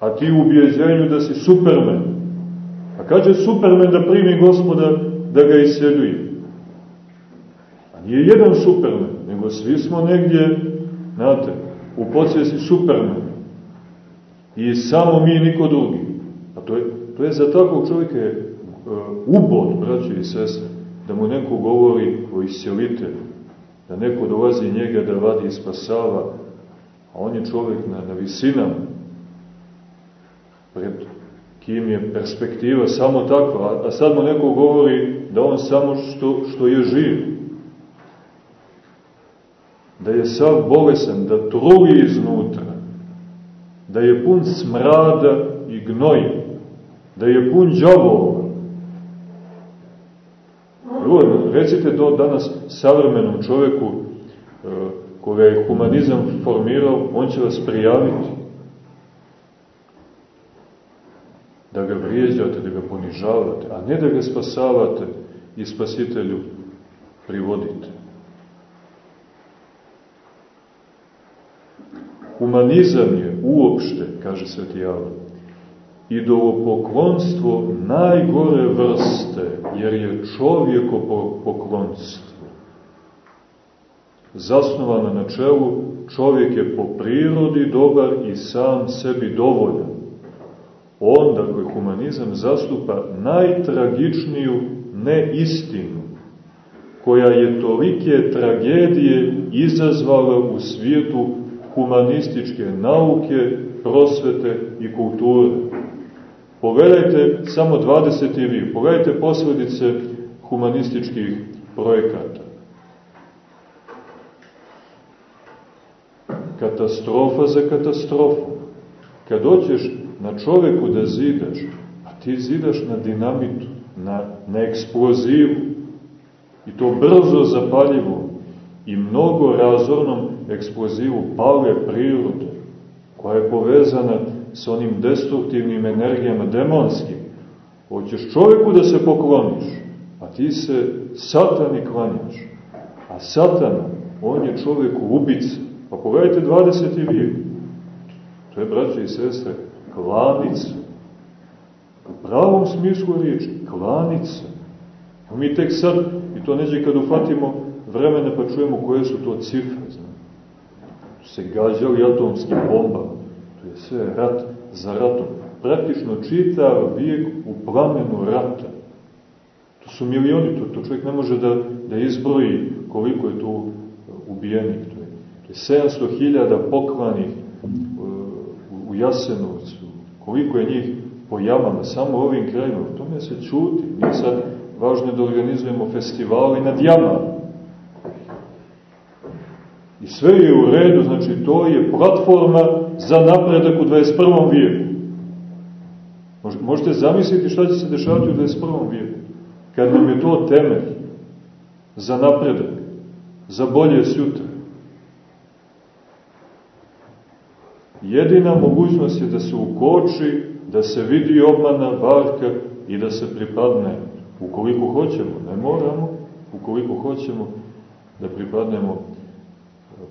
a ti u ubijeđenju da si supermen. A kad će supermen da primi gospoda da ga isjeljuje? A nije jedan supermen, nego svi smo negdje, znate, u podsvijesti supermen. I samo mi, niko drugi. A to je, to je za takvog čovjeka je uh, ubod, braće i sestre, da mu neko govori o isjelitelju, da neko dolazi njega da vadi i spasava, a on je čovjek na, na visinama, pred kim je perspektiva samo takva, a, a sad mu neko govori da on samo što, što je živ, da je sav bolesan, da truji iznutra, da je pun smrada i gnoja, da je pun džavova. Recite to danas savremenom čoveku e, koga je humanizam formirao, on će vas prijaviti. Da ga vrijeđate, da ga ponižavate, a ne da ga spasavate i spasitelju privodite. humanizam je uopšte, kaže sveti Alan, idolopoklonstvo najgore vrste, jer je čovjeko poklonstvo. Zasnovano na čelu, čovjek je po prirodi dobar i sam sebi dovoljan. On, dakle, humanizam zastupa najtragičniju neistinu, koja je tolike tragedije izazvala u svijetu humanističke nauke, prosvete i kulture. Pogledajte samo 20. vijek, pogledajte posledice humanističkih projekata. Katastrofa za katastrofu. Kad doćeš na čoveku da zidaš, a ti zidaš na dinamitu, na, na eksplozivu, i to brzo zapaljivo i mnogo razornom eksplozivu pale prirode, koja je povezana s onim destruktivnim energijama demonskim. Hoćeš čovjeku da se pokloniš, a ti se satani klanjaš. A satana, on je čovjeku ubica. Pa pogledajte 20. vijek. To je, braće i sestre, klanica. U pravom smislu riječi, klanica. A mi tek sad, i to neđe kad ufatimo vremena pa čujemo koje su to cifre, znam. Se gađali atomskim bombama. Je sve rat za ratom. Praktično čitav vijek u plamenu rata. To su milioni, to, to čovjek ne može da, da izbroji koliko je tu ubijenih. To je, to je 700.000 poklanih u, u Jasenovcu. Koliko je njih po jamama, samo ovim krajima. O tome se čuti. Nije sad važno da organizujemo festivali nad jamama. I sve je u redu, znači to je platforma za napredak u 21. vijeku. Možete zamisliti šta će se dešavati u 21. vijeku, kad nam je to temelj za napredak, za bolje sutra. Jedina mogućnost je da se ukoči, da se vidi obmana varka i da se pripadne, ukoliko hoćemo, ne moramo, ukoliko hoćemo da pripadnemo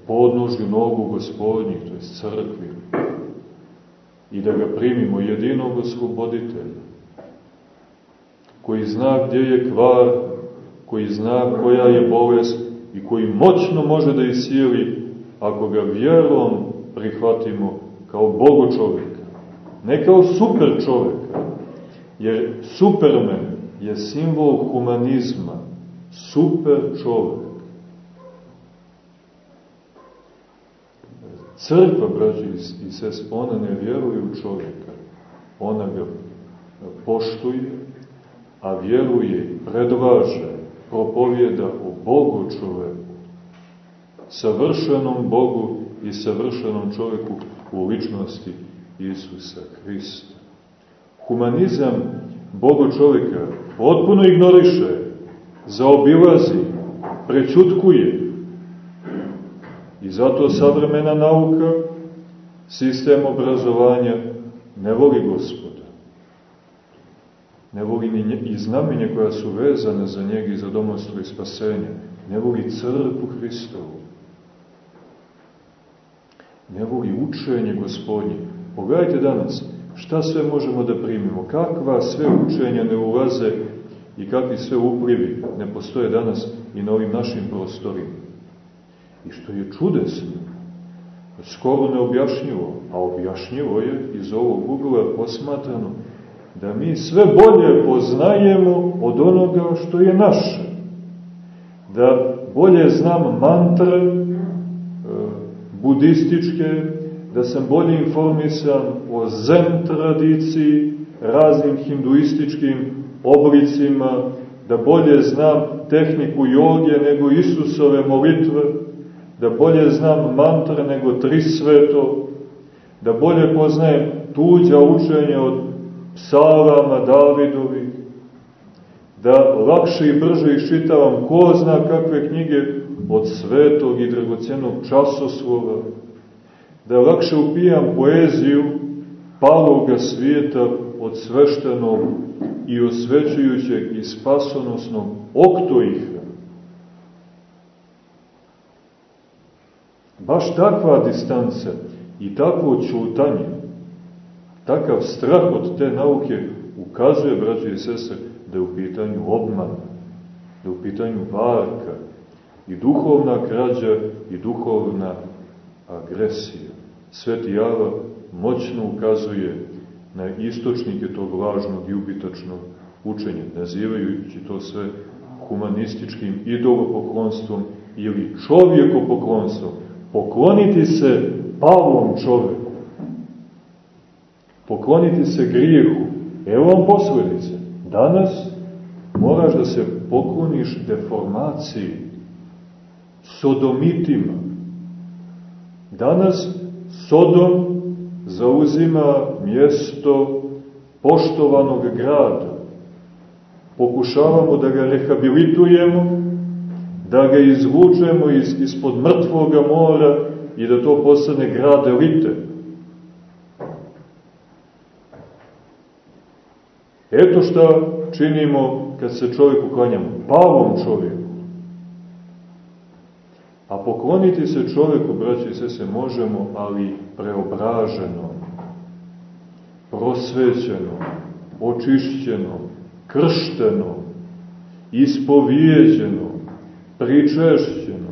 podnožju nogu gospodnjih, to je crkvi, i da ga primimo jedinog osloboditelja, koji zna gdje je kvar, koji zna koja je bolest i koji moćno može da isijeli ako ga vjerom prihvatimo kao Bogo čovjeka, ne kao super čovjeka, jer supermen je simbol humanizma, super čovjek. Crkva, braći i sest, ona ne vjeruje u čovjeka. Ona ga poštuje, a vjeruje, predvaže, propovjeda o Bogu čoveku, savršenom Bogu i savršenom čovjeku u ličnosti Isusa Hrista. Humanizam Bogu čovjeka potpuno ignoriše, zaobilazi, prečutkuje, I zato savremena nauka, sistem obrazovanja, ne voli gospoda. Ne voli ni i znamenje koja su vezane za njega i za domostvo i spasenje. Ne voli crkvu Hristovu. Ne voli učenje gospodnje. Pogledajte danas, šta sve možemo da primimo, kakva sve učenja ne ulaze i kakvi sve uplivi ne postoje danas i na ovim našim prostorima. I što je čudesno, skoro neobjašnjivo, a objašnjivo je iz ovog ugla posmatrano, da mi sve bolje poznajemo od onoga što je naše. Da bolje znam mantre e, budističke, da sam bolje informisan o zen tradiciji, raznim hinduističkim oblicima, da bolje znam tehniku joge nego Isusove molitve, da bolje znam mantre nego tri sveto, da bolje poznajem tuđa učenja od psalama Davidovih, da lakše i brže iščitavam ko zna kakve knjige od svetog i dragocenog časoslova, da lakše upijam poeziju paloga svijeta od sveštenog i osvećujućeg i spasonosnog oktoiha, Baš takva distanca I takvo čutanje, takav strah od te nauke ukazuje, braći i sestre, da je u pitanju obman, da je u pitanju varka, i duhovna krađa i duhovna agresija. Sveti Java moćno ukazuje na istočnike tog lažnog i ubitačnog učenja, nazivajući to sve humanističkim idolopoklonstvom ili čovjekopoklonstvom. Pokloniti se Pavlom čovjeku. Pokloniti se grijehu. Evo vam posledice. Danas moraš da se pokloniš deformaciji, sodomitima. Danas Sodom zauzima mjesto poštovanog grada. Pokušavamo da ga rehabilitujemo, da ga izvučemo iz, ispod mrtvoga mora i da to postane grad elite. Eto šta činimo kad se čovjek uklanjamo. Pavom čovjeku. A pokloniti se čovjeku, braći i se možemo, ali preobraženo, prosvećeno, očišćeno, kršteno, ispovijeđeno, pričešćeno,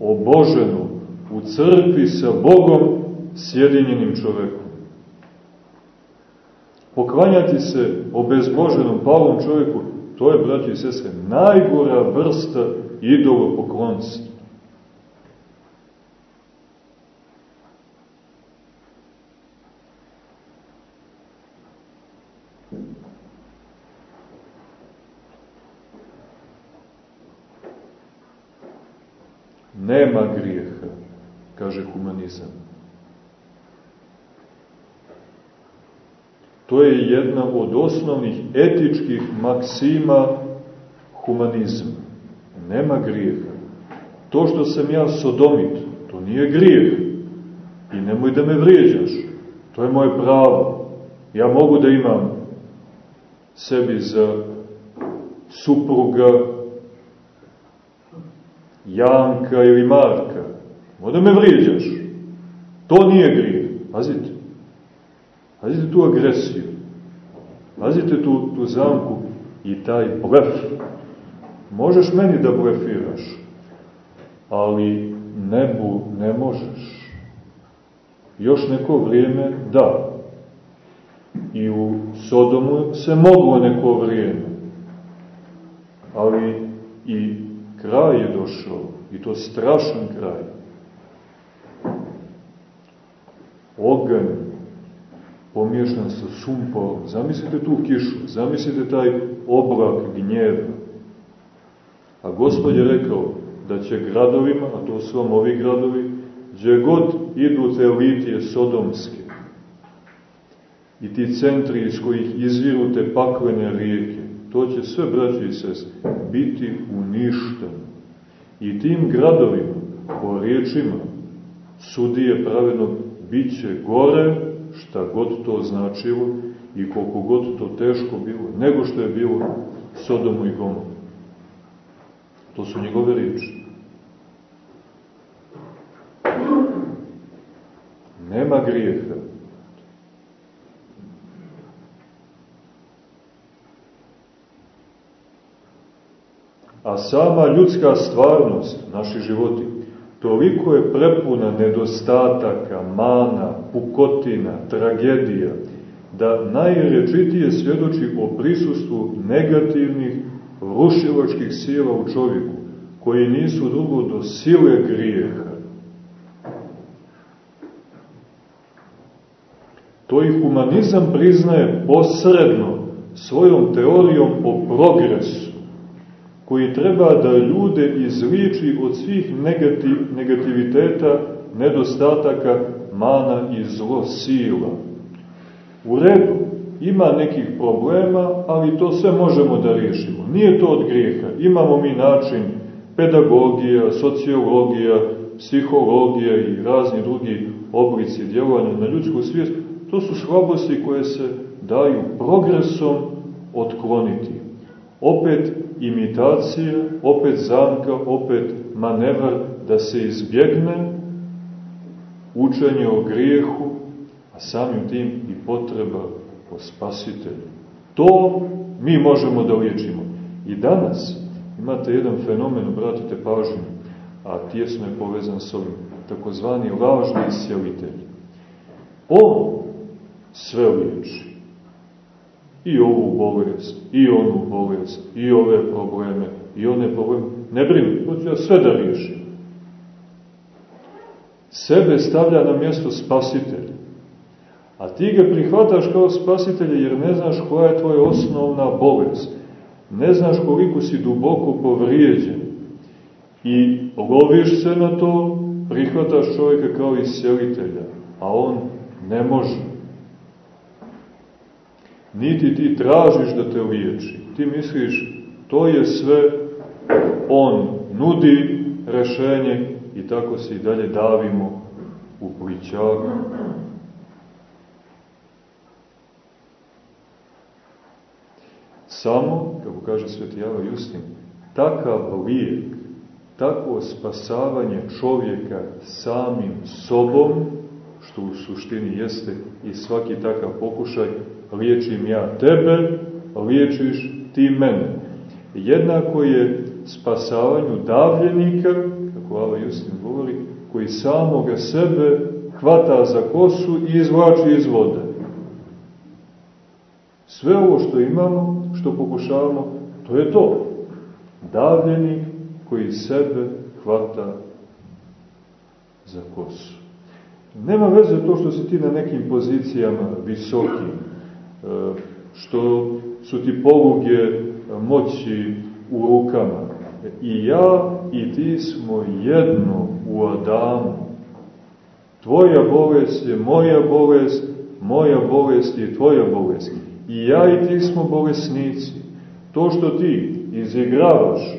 oboženo, u crkvi sa Bogom sjedinjenim čovekom. Poklanjati se obezboženom palom čovjeku, to je, braći i sestre, najgora vrsta idolopoklonstva. Nema grijeha, kaže humanizam. To je jedna od osnovnih etičkih maksima humanizma. Nema grijeha. To što sam ja sodomit, to nije grijeh. I nemoj da me vrijeđaš. To je moje pravo. Ja mogu da imam sebi za supruga Janka ili Marka. Možda me vrijeđaš. To nije grijeh. Pazite. Pazite tu agresiju. Pazite tu, tu zamku i taj blef. Možeš meni da blefiraš, ali nebu ne možeš. Još neko vrijeme da. I u Sodomu se moglo neko vrijeme. Ali i kraj je došao, i to strašan kraj. Oganj, pomiješan sa sumporom. Zamislite tu kišu, zamislite taj oblak gnjeva. A gospod je rekao da će gradovima, a to su vam ovi gradovi, gdje god idu te elitije sodomske i ti centri iz kojih izviru te paklene rijeke, to će sve, braći i sest, biti uništeno. I tim gradovima, po riječima sudije pravedno, bit će gore, šta god to značilo i koliko god to teško bilo, nego što je bilo Sodomu i Gomoru. To su njegove riječi. Nema grijeha, A sama ljudska stvarnost, naši životi, toliko je prepuna nedostataka, mana, pukotina, tragedija, da najrečitije svjedoči o prisustvu negativnih, rušivačkih sila u čovjeku, koji nisu drugo do sile grijeha. To i humanizam priznaje posredno svojom teorijom o progresu koji treba da ljude izliči od svih negativ, negativiteta, nedostataka, mana i zlo sila. U redu, ima nekih problema, ali to sve možemo da riješimo. Nije to od grijeha. Imamo mi način pedagogija, sociologija, psihologija i razni drugi oblici djelovanja na ljudsku svijest. To su slabosti koje se daju progresom otkloniti. Opet imitacija, opet zamka, opet manevar da se izbjegne učenje o grijehu, a samim tim i potreba o spasitelju. To mi možemo da liječimo. I danas imate jedan fenomen, obratite pažnju, a tjesno je povezan s ovim, takozvani lažni isjelitelj. On sve liječi. I ovu bolest, i onu bolest, i ove probleme, i one probleme. Ne brini, hoću ja sve da riješim. Sebe stavlja na mjesto spasitelja. A ti ga prihvataš kao spasitelja jer ne znaš koja je tvoja osnovna bolest. Ne znaš koliko si duboko povrijeđen. I loviš se na to, prihvataš čovjeka kao iscelitelja, a on ne može. Niti ti tražiš da te liječi. Ti misliš, to je sve, on nudi rešenje i tako se i dalje davimo u plićaku. Samo, kako kaže sveti Java Justin, takav lijek, takvo spasavanje čovjeka samim sobom, što u suštini jeste i svaki takav pokušaj, liječim ja tebe, liječiš ti mene. Jednako je spasavanju davljenika, kako Ava Justin govori, koji samoga sebe hvata za kosu i izvlači iz vode. Sve ovo što imamo, što pokušavamo, to je to. Davljenik koji sebe hvata za kosu. Nema veze to što si ti na nekim pozicijama visokim, što su ti poluge moći u rukama. I ja i ti smo jedno u Adamu. Tvoja bolest je moja bolest, moja bolest je tvoja bolest. I ja i ti smo bolesnici. To što ti izigravaš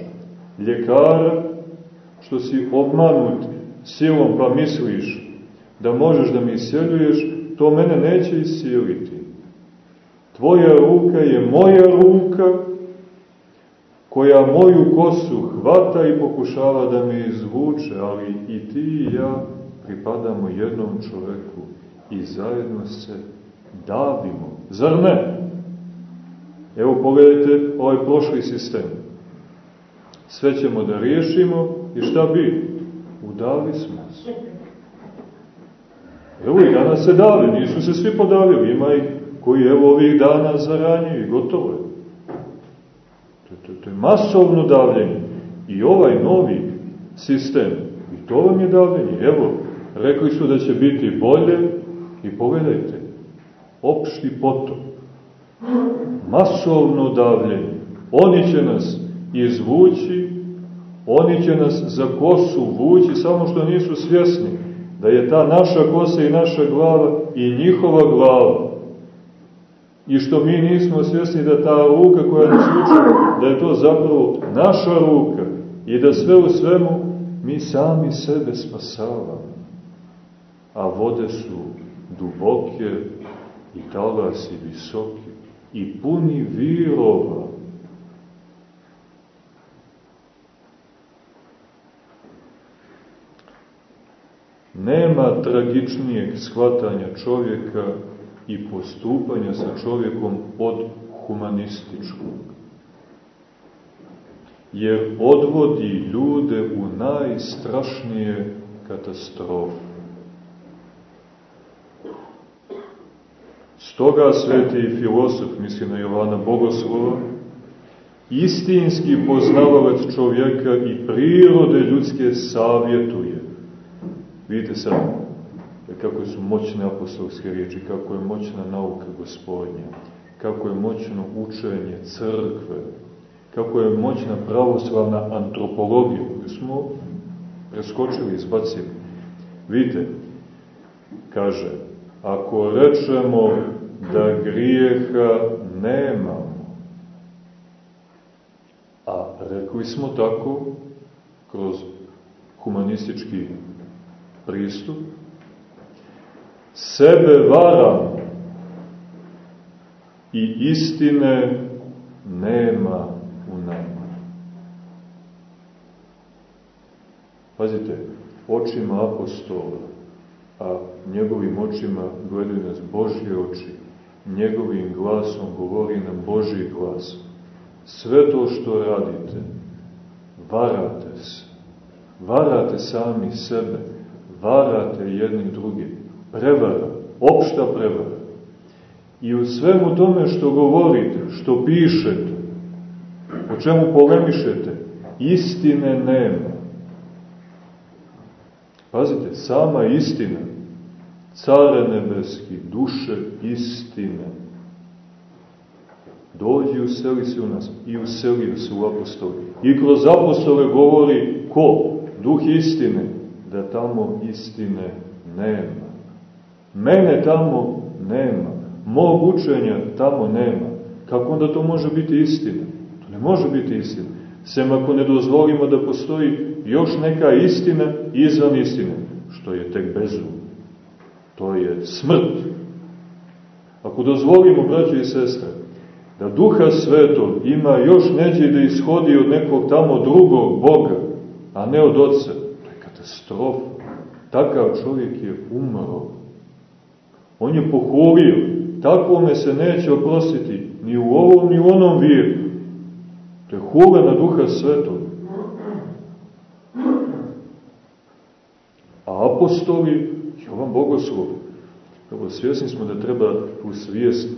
ljekara, što si obmanut silom pa misliš da možeš da mi isjeljuješ, to mene neće isjeliti. Tvoja ruka je moja ruka koja moju kosu hvata i pokušava da me izvuče, ali i ti i ja pripadamo jednom čoveku i zajedno se davimo. Zar ne? Evo pogledajte ovaj prošli sistem. Sve ćemo da riješimo i šta bi? Udali smo se. Evo i danas se dali, nisu se svi podavili, ima ih koji evo ovih dana zaranjuju gotovo je. To, to, to je masovno davljenje. I ovaj novi sistem, i to vam je davljenje. Evo, rekli su da će biti bolje i pogledajte, opšti potop masovno davljenje. Oni će nas izvući, oni će nas za kosu vući, samo što nisu svjesni da je ta naša kosa i naša glava i njihova glava. I što mi nismo svjesni da ta ruka koja nas uči, da je to zapravo naša ruka i da sve u svemu mi sami sebe spasavamo. A vode su duboke i talasi visoki i puni virova. Nema tragičnijeg shvatanja čovjeka i postupanja sa čovjekom od humanističkog. Jer odvodi ljude u najstrašnije katastrofe. Stoga sveti filosof, misli na Jovana Bogoslova, istinski poznavalac čovjeka i prirode ljudske savjetuje. Vidite sad kako su moćne apostolske riječi, kako je moćna nauka gospodnja, kako je moćno učenje crkve, kako je moćna pravoslavna antropologija, koju smo preskočili, izbacili. Vidite, kaže, ako rečemo da grijeha nemamo. A rekli smo tako, kroz humanistički pristup, sebe varamo i istine nema u nama. Pazite, očima apostola, a njegovim očima gledaju nas Božje oči, njegovim glasom govori nam Božji glas. Sve to što radite, varate se, varate sami sebe, varate jedni drugi, prevara, opšta prevara. I u svemu tome što govorite, što pišete, o čemu polemišete, istine nema. Pazite, sama istina, care nebeski, duše istine, dođi i useli se u nas i uselio se u apostole. I kroz apostole govori ko? Duh istine, da tamo istine nema. Mene tamo nema. Mog učenja tamo nema. Kako onda to može biti istina? To ne može biti istina. Sem ako ne dozvolimo da postoji još neka istina izvan istine, što je tek bezum. To je smrt. Ako dozvolimo, braći i sestre, da duha svetog ima još neđe da ishodi od nekog tamo drugog Boga, a ne od Otca, to je katastrofa. Takav čovjek je umro. On je pohulio. Takvome se neće oprostiti ni u ovom, ni u onom vijeku. To je hula na duha svetog. A apostoli, Jovan Bogoslov, evo svjesni smo da treba tu svijest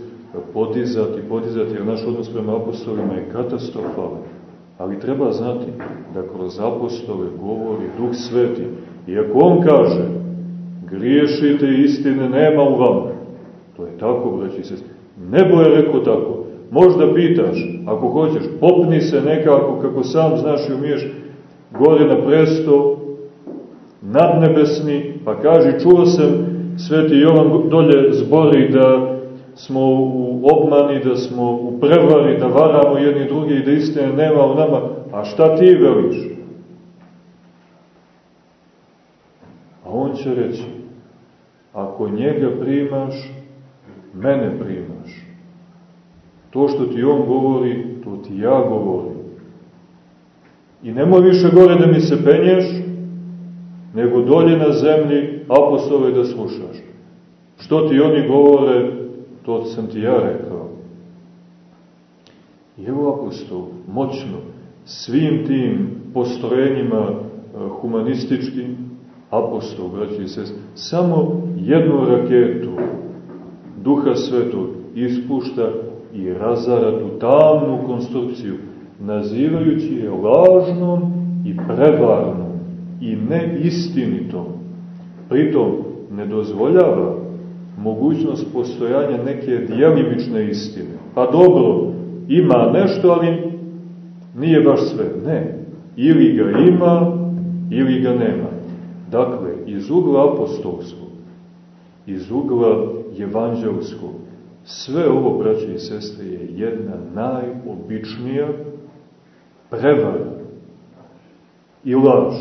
podizati, podizati, jer naš odnos prema apostolima je katastrofalan. Ali treba znati da kroz apostole govori Duh Sveti. I ako on kaže, griješite istine nema u vama. To je tako, braći se. Nebo je rekao tako. Možda pitaš, ako hoćeš, popni se nekako, kako sam znaš i umiješ, gore na presto, nadnebesni, pa kaži, čuo sam, sveti Jovan dolje zbori da smo u obmani, da smo u prevari, da varamo jedni drugi i da istine nema u nama, a šta ti veliš? A on će reći, ako njega primaš, mene primaš. To što ti on govori, to ti ja govorim. I nemoj više gore da mi se penješ, nego dolje na zemlji apostole da slušaš. Što ti oni govore, to sam ti ja rekao. I evo apostol, moćno, svim tim postrojenjima eh, humanističkim, apostol, braći i sest, samo jednu raketu duha svetog ispušta i razara tu tamnu konstrukciju, nazivajući je lažnom i prevarnom i neistinitom. Pritom ne dozvoljava mogućnost postojanja neke dijelimične istine. Pa dobro, ima nešto, ali nije baš sve. Ne. Ili ga ima, ili ga nema. Dakle, iz ugla apostolskog, iz ugla evanđelskog, sve ovo, braće i sestre, je jedna najobičnija prevara i laž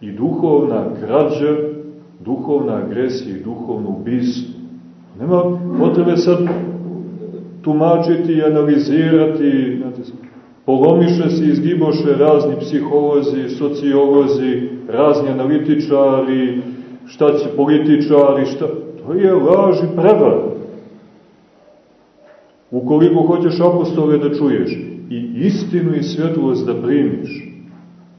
i duhovna krađa duhovna agresija i duhovno ubistvo. Nema potrebe sad tumačiti i analizirati, znate, polomiše se, izgiboše razni psiholozi, sociolozi, razni analitičari, šta će političari, šta... To je laž i prevar. Ukoliko hoćeš apostole da čuješ i istinu i svjetlost da primiš,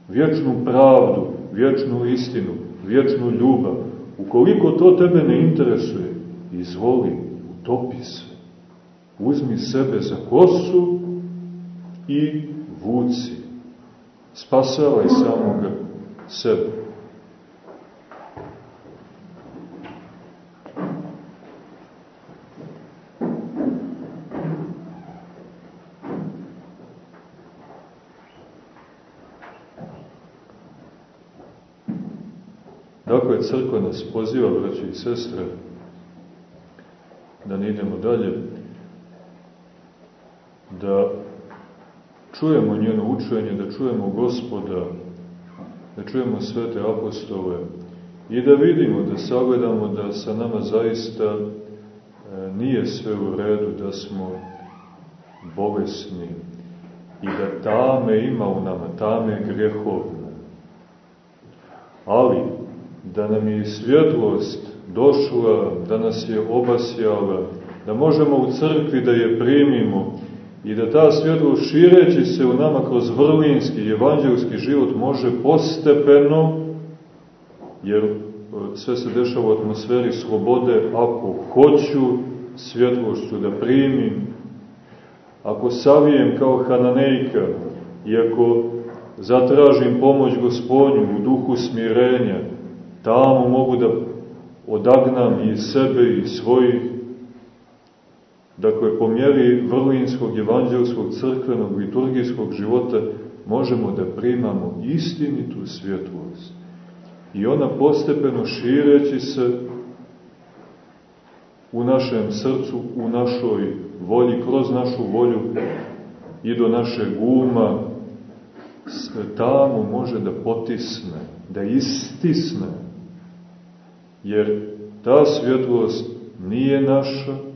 vječnu pravdu, vječnu istinu, vječnu ljubav, Ukoliko to tebe ne interesuje, izvoli, utopi se. Uzmi sebe za kosu i vuci. Spasavaj samoga sebe. Dakle, crkva nas poziva, braći i sestre, da ne idemo dalje, da čujemo njeno učenje, da čujemo gospoda, da čujemo svete apostole i da vidimo, da sagledamo da sa nama zaista e, nije sve u redu, da smo bolesni i da tame ima u nama, tame grehovne. Ali, da nam je svjetlost došla, da nas je obasjala, da možemo u crkvi da je primimo i da ta svjetlost šireći se u nama kroz vrlinski evanđelski život može postepeno, jer e, sve se dešava u atmosferi slobode, ako hoću svjetlošću da primim, ako savijem kao Hananejka i ako zatražim pomoć gospodnju u duhu smirenja, tamo mogu da odagnam i sebe i svojih Dakle, po mjeri vrlinskog, evanđelskog, crkvenog, liturgijskog života možemo da primamo istinitu svjetlost. I ona postepeno šireći se u našem srcu, u našoj volji, kroz našu volju i do našeg uma, tamo može da potisne, da istisne. Jer ta svjetlost nije naša,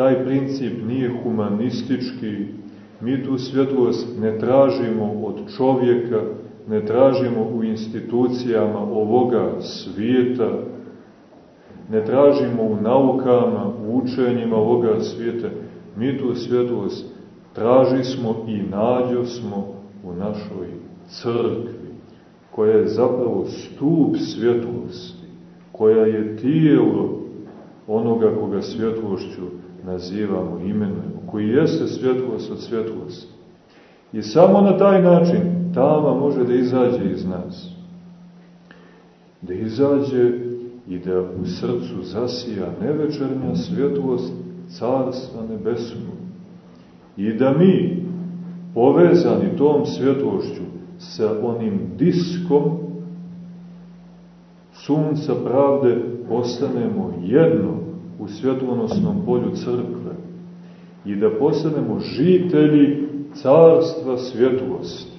taj princip nije humanistički, mi tu svjetlost ne tražimo od čovjeka, ne tražimo u institucijama ovoga svijeta, ne tražimo u naukama, u učenjima ovoga svijeta, mi tu svjetlost traži smo i nađo smo u našoj crkvi, koja je zapravo stup svjetlosti, koja je tijelo onoga koga svjetlošću nazivamo, imenujemo, koji jeste svjetlost od svjetlosti. I samo na taj način tama može da izađe iz nas. Da izađe i da u srcu zasija nevečernja svjetlost Carstva Nebeskog. I da mi, povezani tom svjetlošću sa onim diskom sunca pravde, postanemo jedno u svjetlonosnom polju crkve i da postanemo žitelji carstva svjetlosti.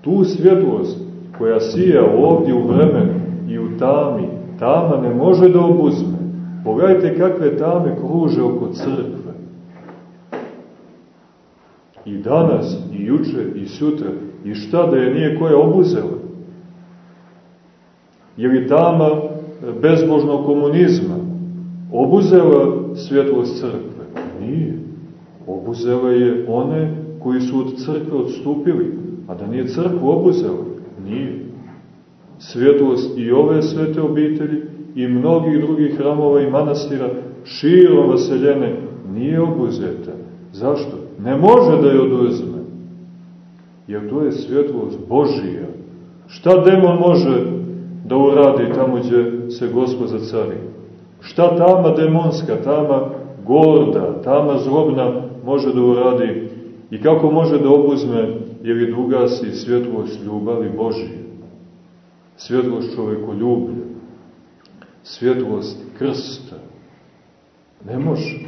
Tu svjetlost koja sija ovdje u vremenu i u tami, tama ne može da obuzme. Pogledajte kakve tame kruže oko crkve. I danas, i juče, i sutra, i šta da je nije koja obuzela? Je li tama bezbožnog komunizma? Obuzela svjetlost crkve? Nije. Obuzela je one koji su od crkve odstupili, a da nije crkvu obuzela? Nije. Svjetlost i ove svete obitelji i mnogih drugih hramova i manastira širom vaseljene nije obuzeta. Zašto? Ne može da je oduzme. Jer to je svjetlost Božija. Šta demon može da uradi tamo gdje se gospod zacari? Šta tama demonska, tama gorda, tama zlobna može da uradi i kako može da obuzme ili da ugasi svjetlost ljubavi Božije, svjetlost čovekoljublja, svjetlost krsta. Ne može.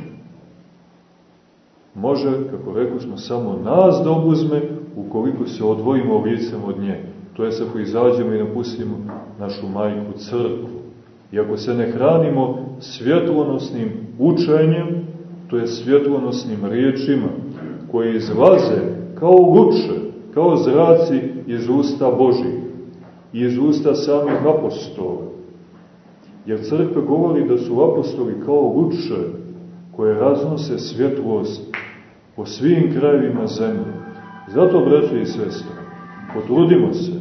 Može, kako rekli smo, samo nas da obuzme ukoliko se odvojimo licem od nje. To je ako izađemo i napustimo našu majku crkvu. I ako se ne hranimo svjetlonosnim učenjem, to je svjetlonosnim riječima, koje izlaze kao luče, kao zraci iz usta Božih, iz usta samih apostola. Jer crkva govori da su apostoli kao luče koje raznose svjetlost po svim krajevima zemlje. Zato, braće i sestre, potrudimo se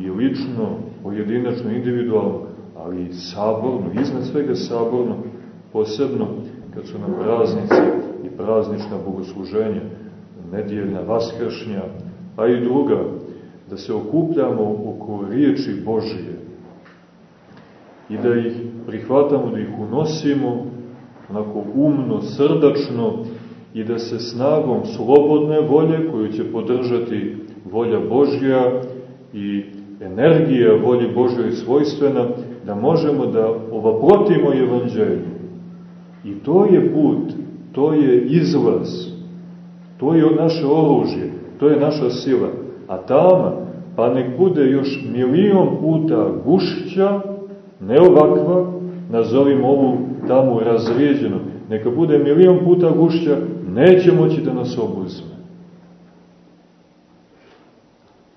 i lično, pojedinačno, individualno, ali i saborno, iznad svega saborno, posebno kad su nam praznici i praznična bogosluženja, nedjeljna, vaskršnja, a i druga, da se okupljamo oko riječi Božije i da ih prihvatamo, da ih unosimo onako umno, srdačno i da se snagom slobodne volje koju će podržati volja Božja i energija volji Božoj svojstvena, da možemo da ovaplotimo evanđelje. I to je put, to je izlaz, to je naše oružje, to je naša sila. A tama, pa nek bude još milion puta gušća, ne ovakva, nazovimo ovu tamu razrijeđeno, neka bude milion puta gušća, neće moći da nas obuzme.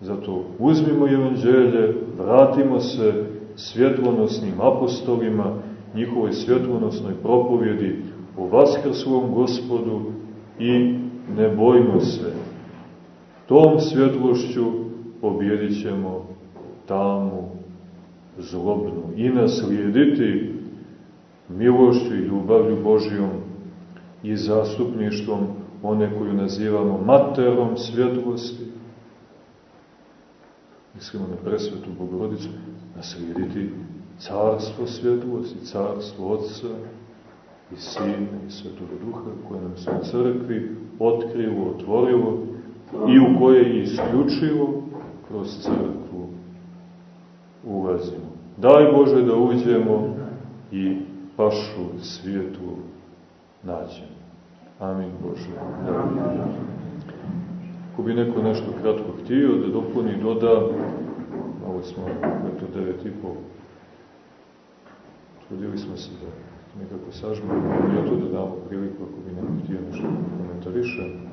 Zato uzmimo evanđelje, vratimo se svjetlonosnim apostolima, njihovoj svjetlonosnoj propovjedi o vaskrslovom gospodu i ne bojmo se. Tom svjetlošću pobjedit ćemo tamu zlobnu i naslijediti milošću i ljubavlju Božijom i zastupništvom one koju nazivamo materom svjetlosti, mislimo na presvetu Bogorodicu, naslijediti carstvo svjetlosti, carstvo Otca i Sina i Svetoga Duha, koje nam se u crkvi otkrilo, otvorilo i u koje isključivo kroz crkvu ulazimo. Daj Bože da uđemo i pašu svijetu nađemo. Amin Bože. Da. Ako bi neko nešto kratko htio da dopuni, doda, malo smo, eto, devet i pol, trudili smo se da nekako sažmemo, ja to da damo priliku ako bi neko htio nešto komentariše.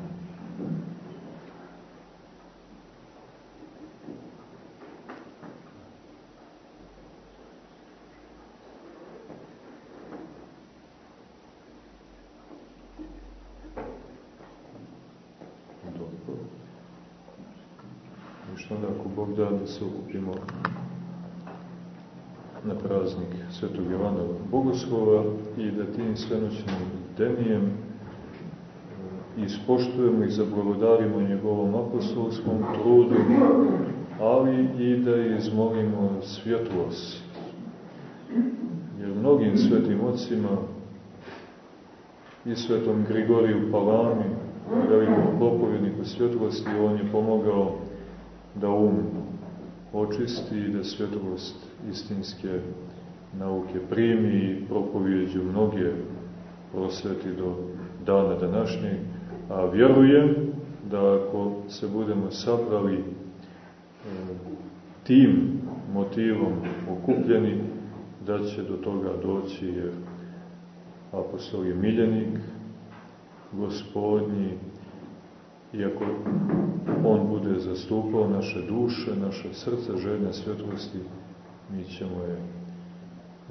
Bog da se okupimo na praznik Svetog Jovana Bogoslova i da tim svenoćnim denijem e, ispoštujemo i zablagodarimo njegovom apostolskom trudu, ali i da izmolimo svjetlost. Jer mnogim svetim ocima i svetom Grigoriju Palami, velikom propovjedniku svjetlosti, on je pomogao da um očisti i da svjetlost istinske nauke primi i propovjeđu mnoge prosveti do dana današnjeg, a vjerujem da ako se budemo sabrali e, tim motivom okupljeni, da će do toga doći jer apostol je miljenik, gospodnji, iako on bude zastupao naše duše, naše srce, željne svjetlosti, mi ćemo je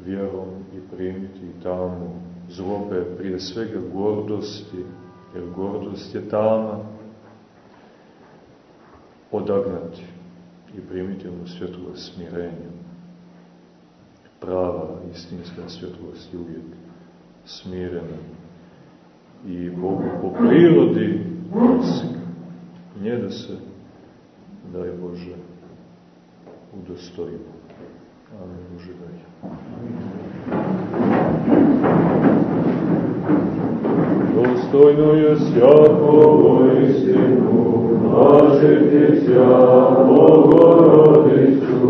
vjerom i primiti tamo zlobe, prije svega gordosti, jer gordost je tama, odagnati i primiti onu svjetlost smirenja. Prava, istinska svjetlost je uvijek smirena i Bogu po prirodi. Nje da se, daj Bože, udostojimo. Amen. Uživaj. Dostojno je sjakovo istinu, blažiti sja Bogorodicu,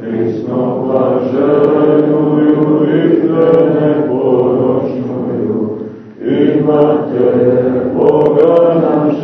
prisno blaženuju i tvene poročnuju, imate Boga našego,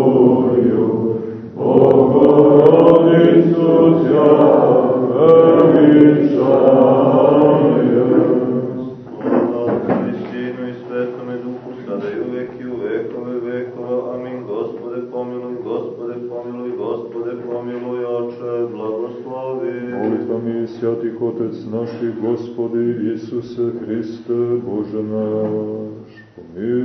Isuse Hriste, Bože naš, pomiluj.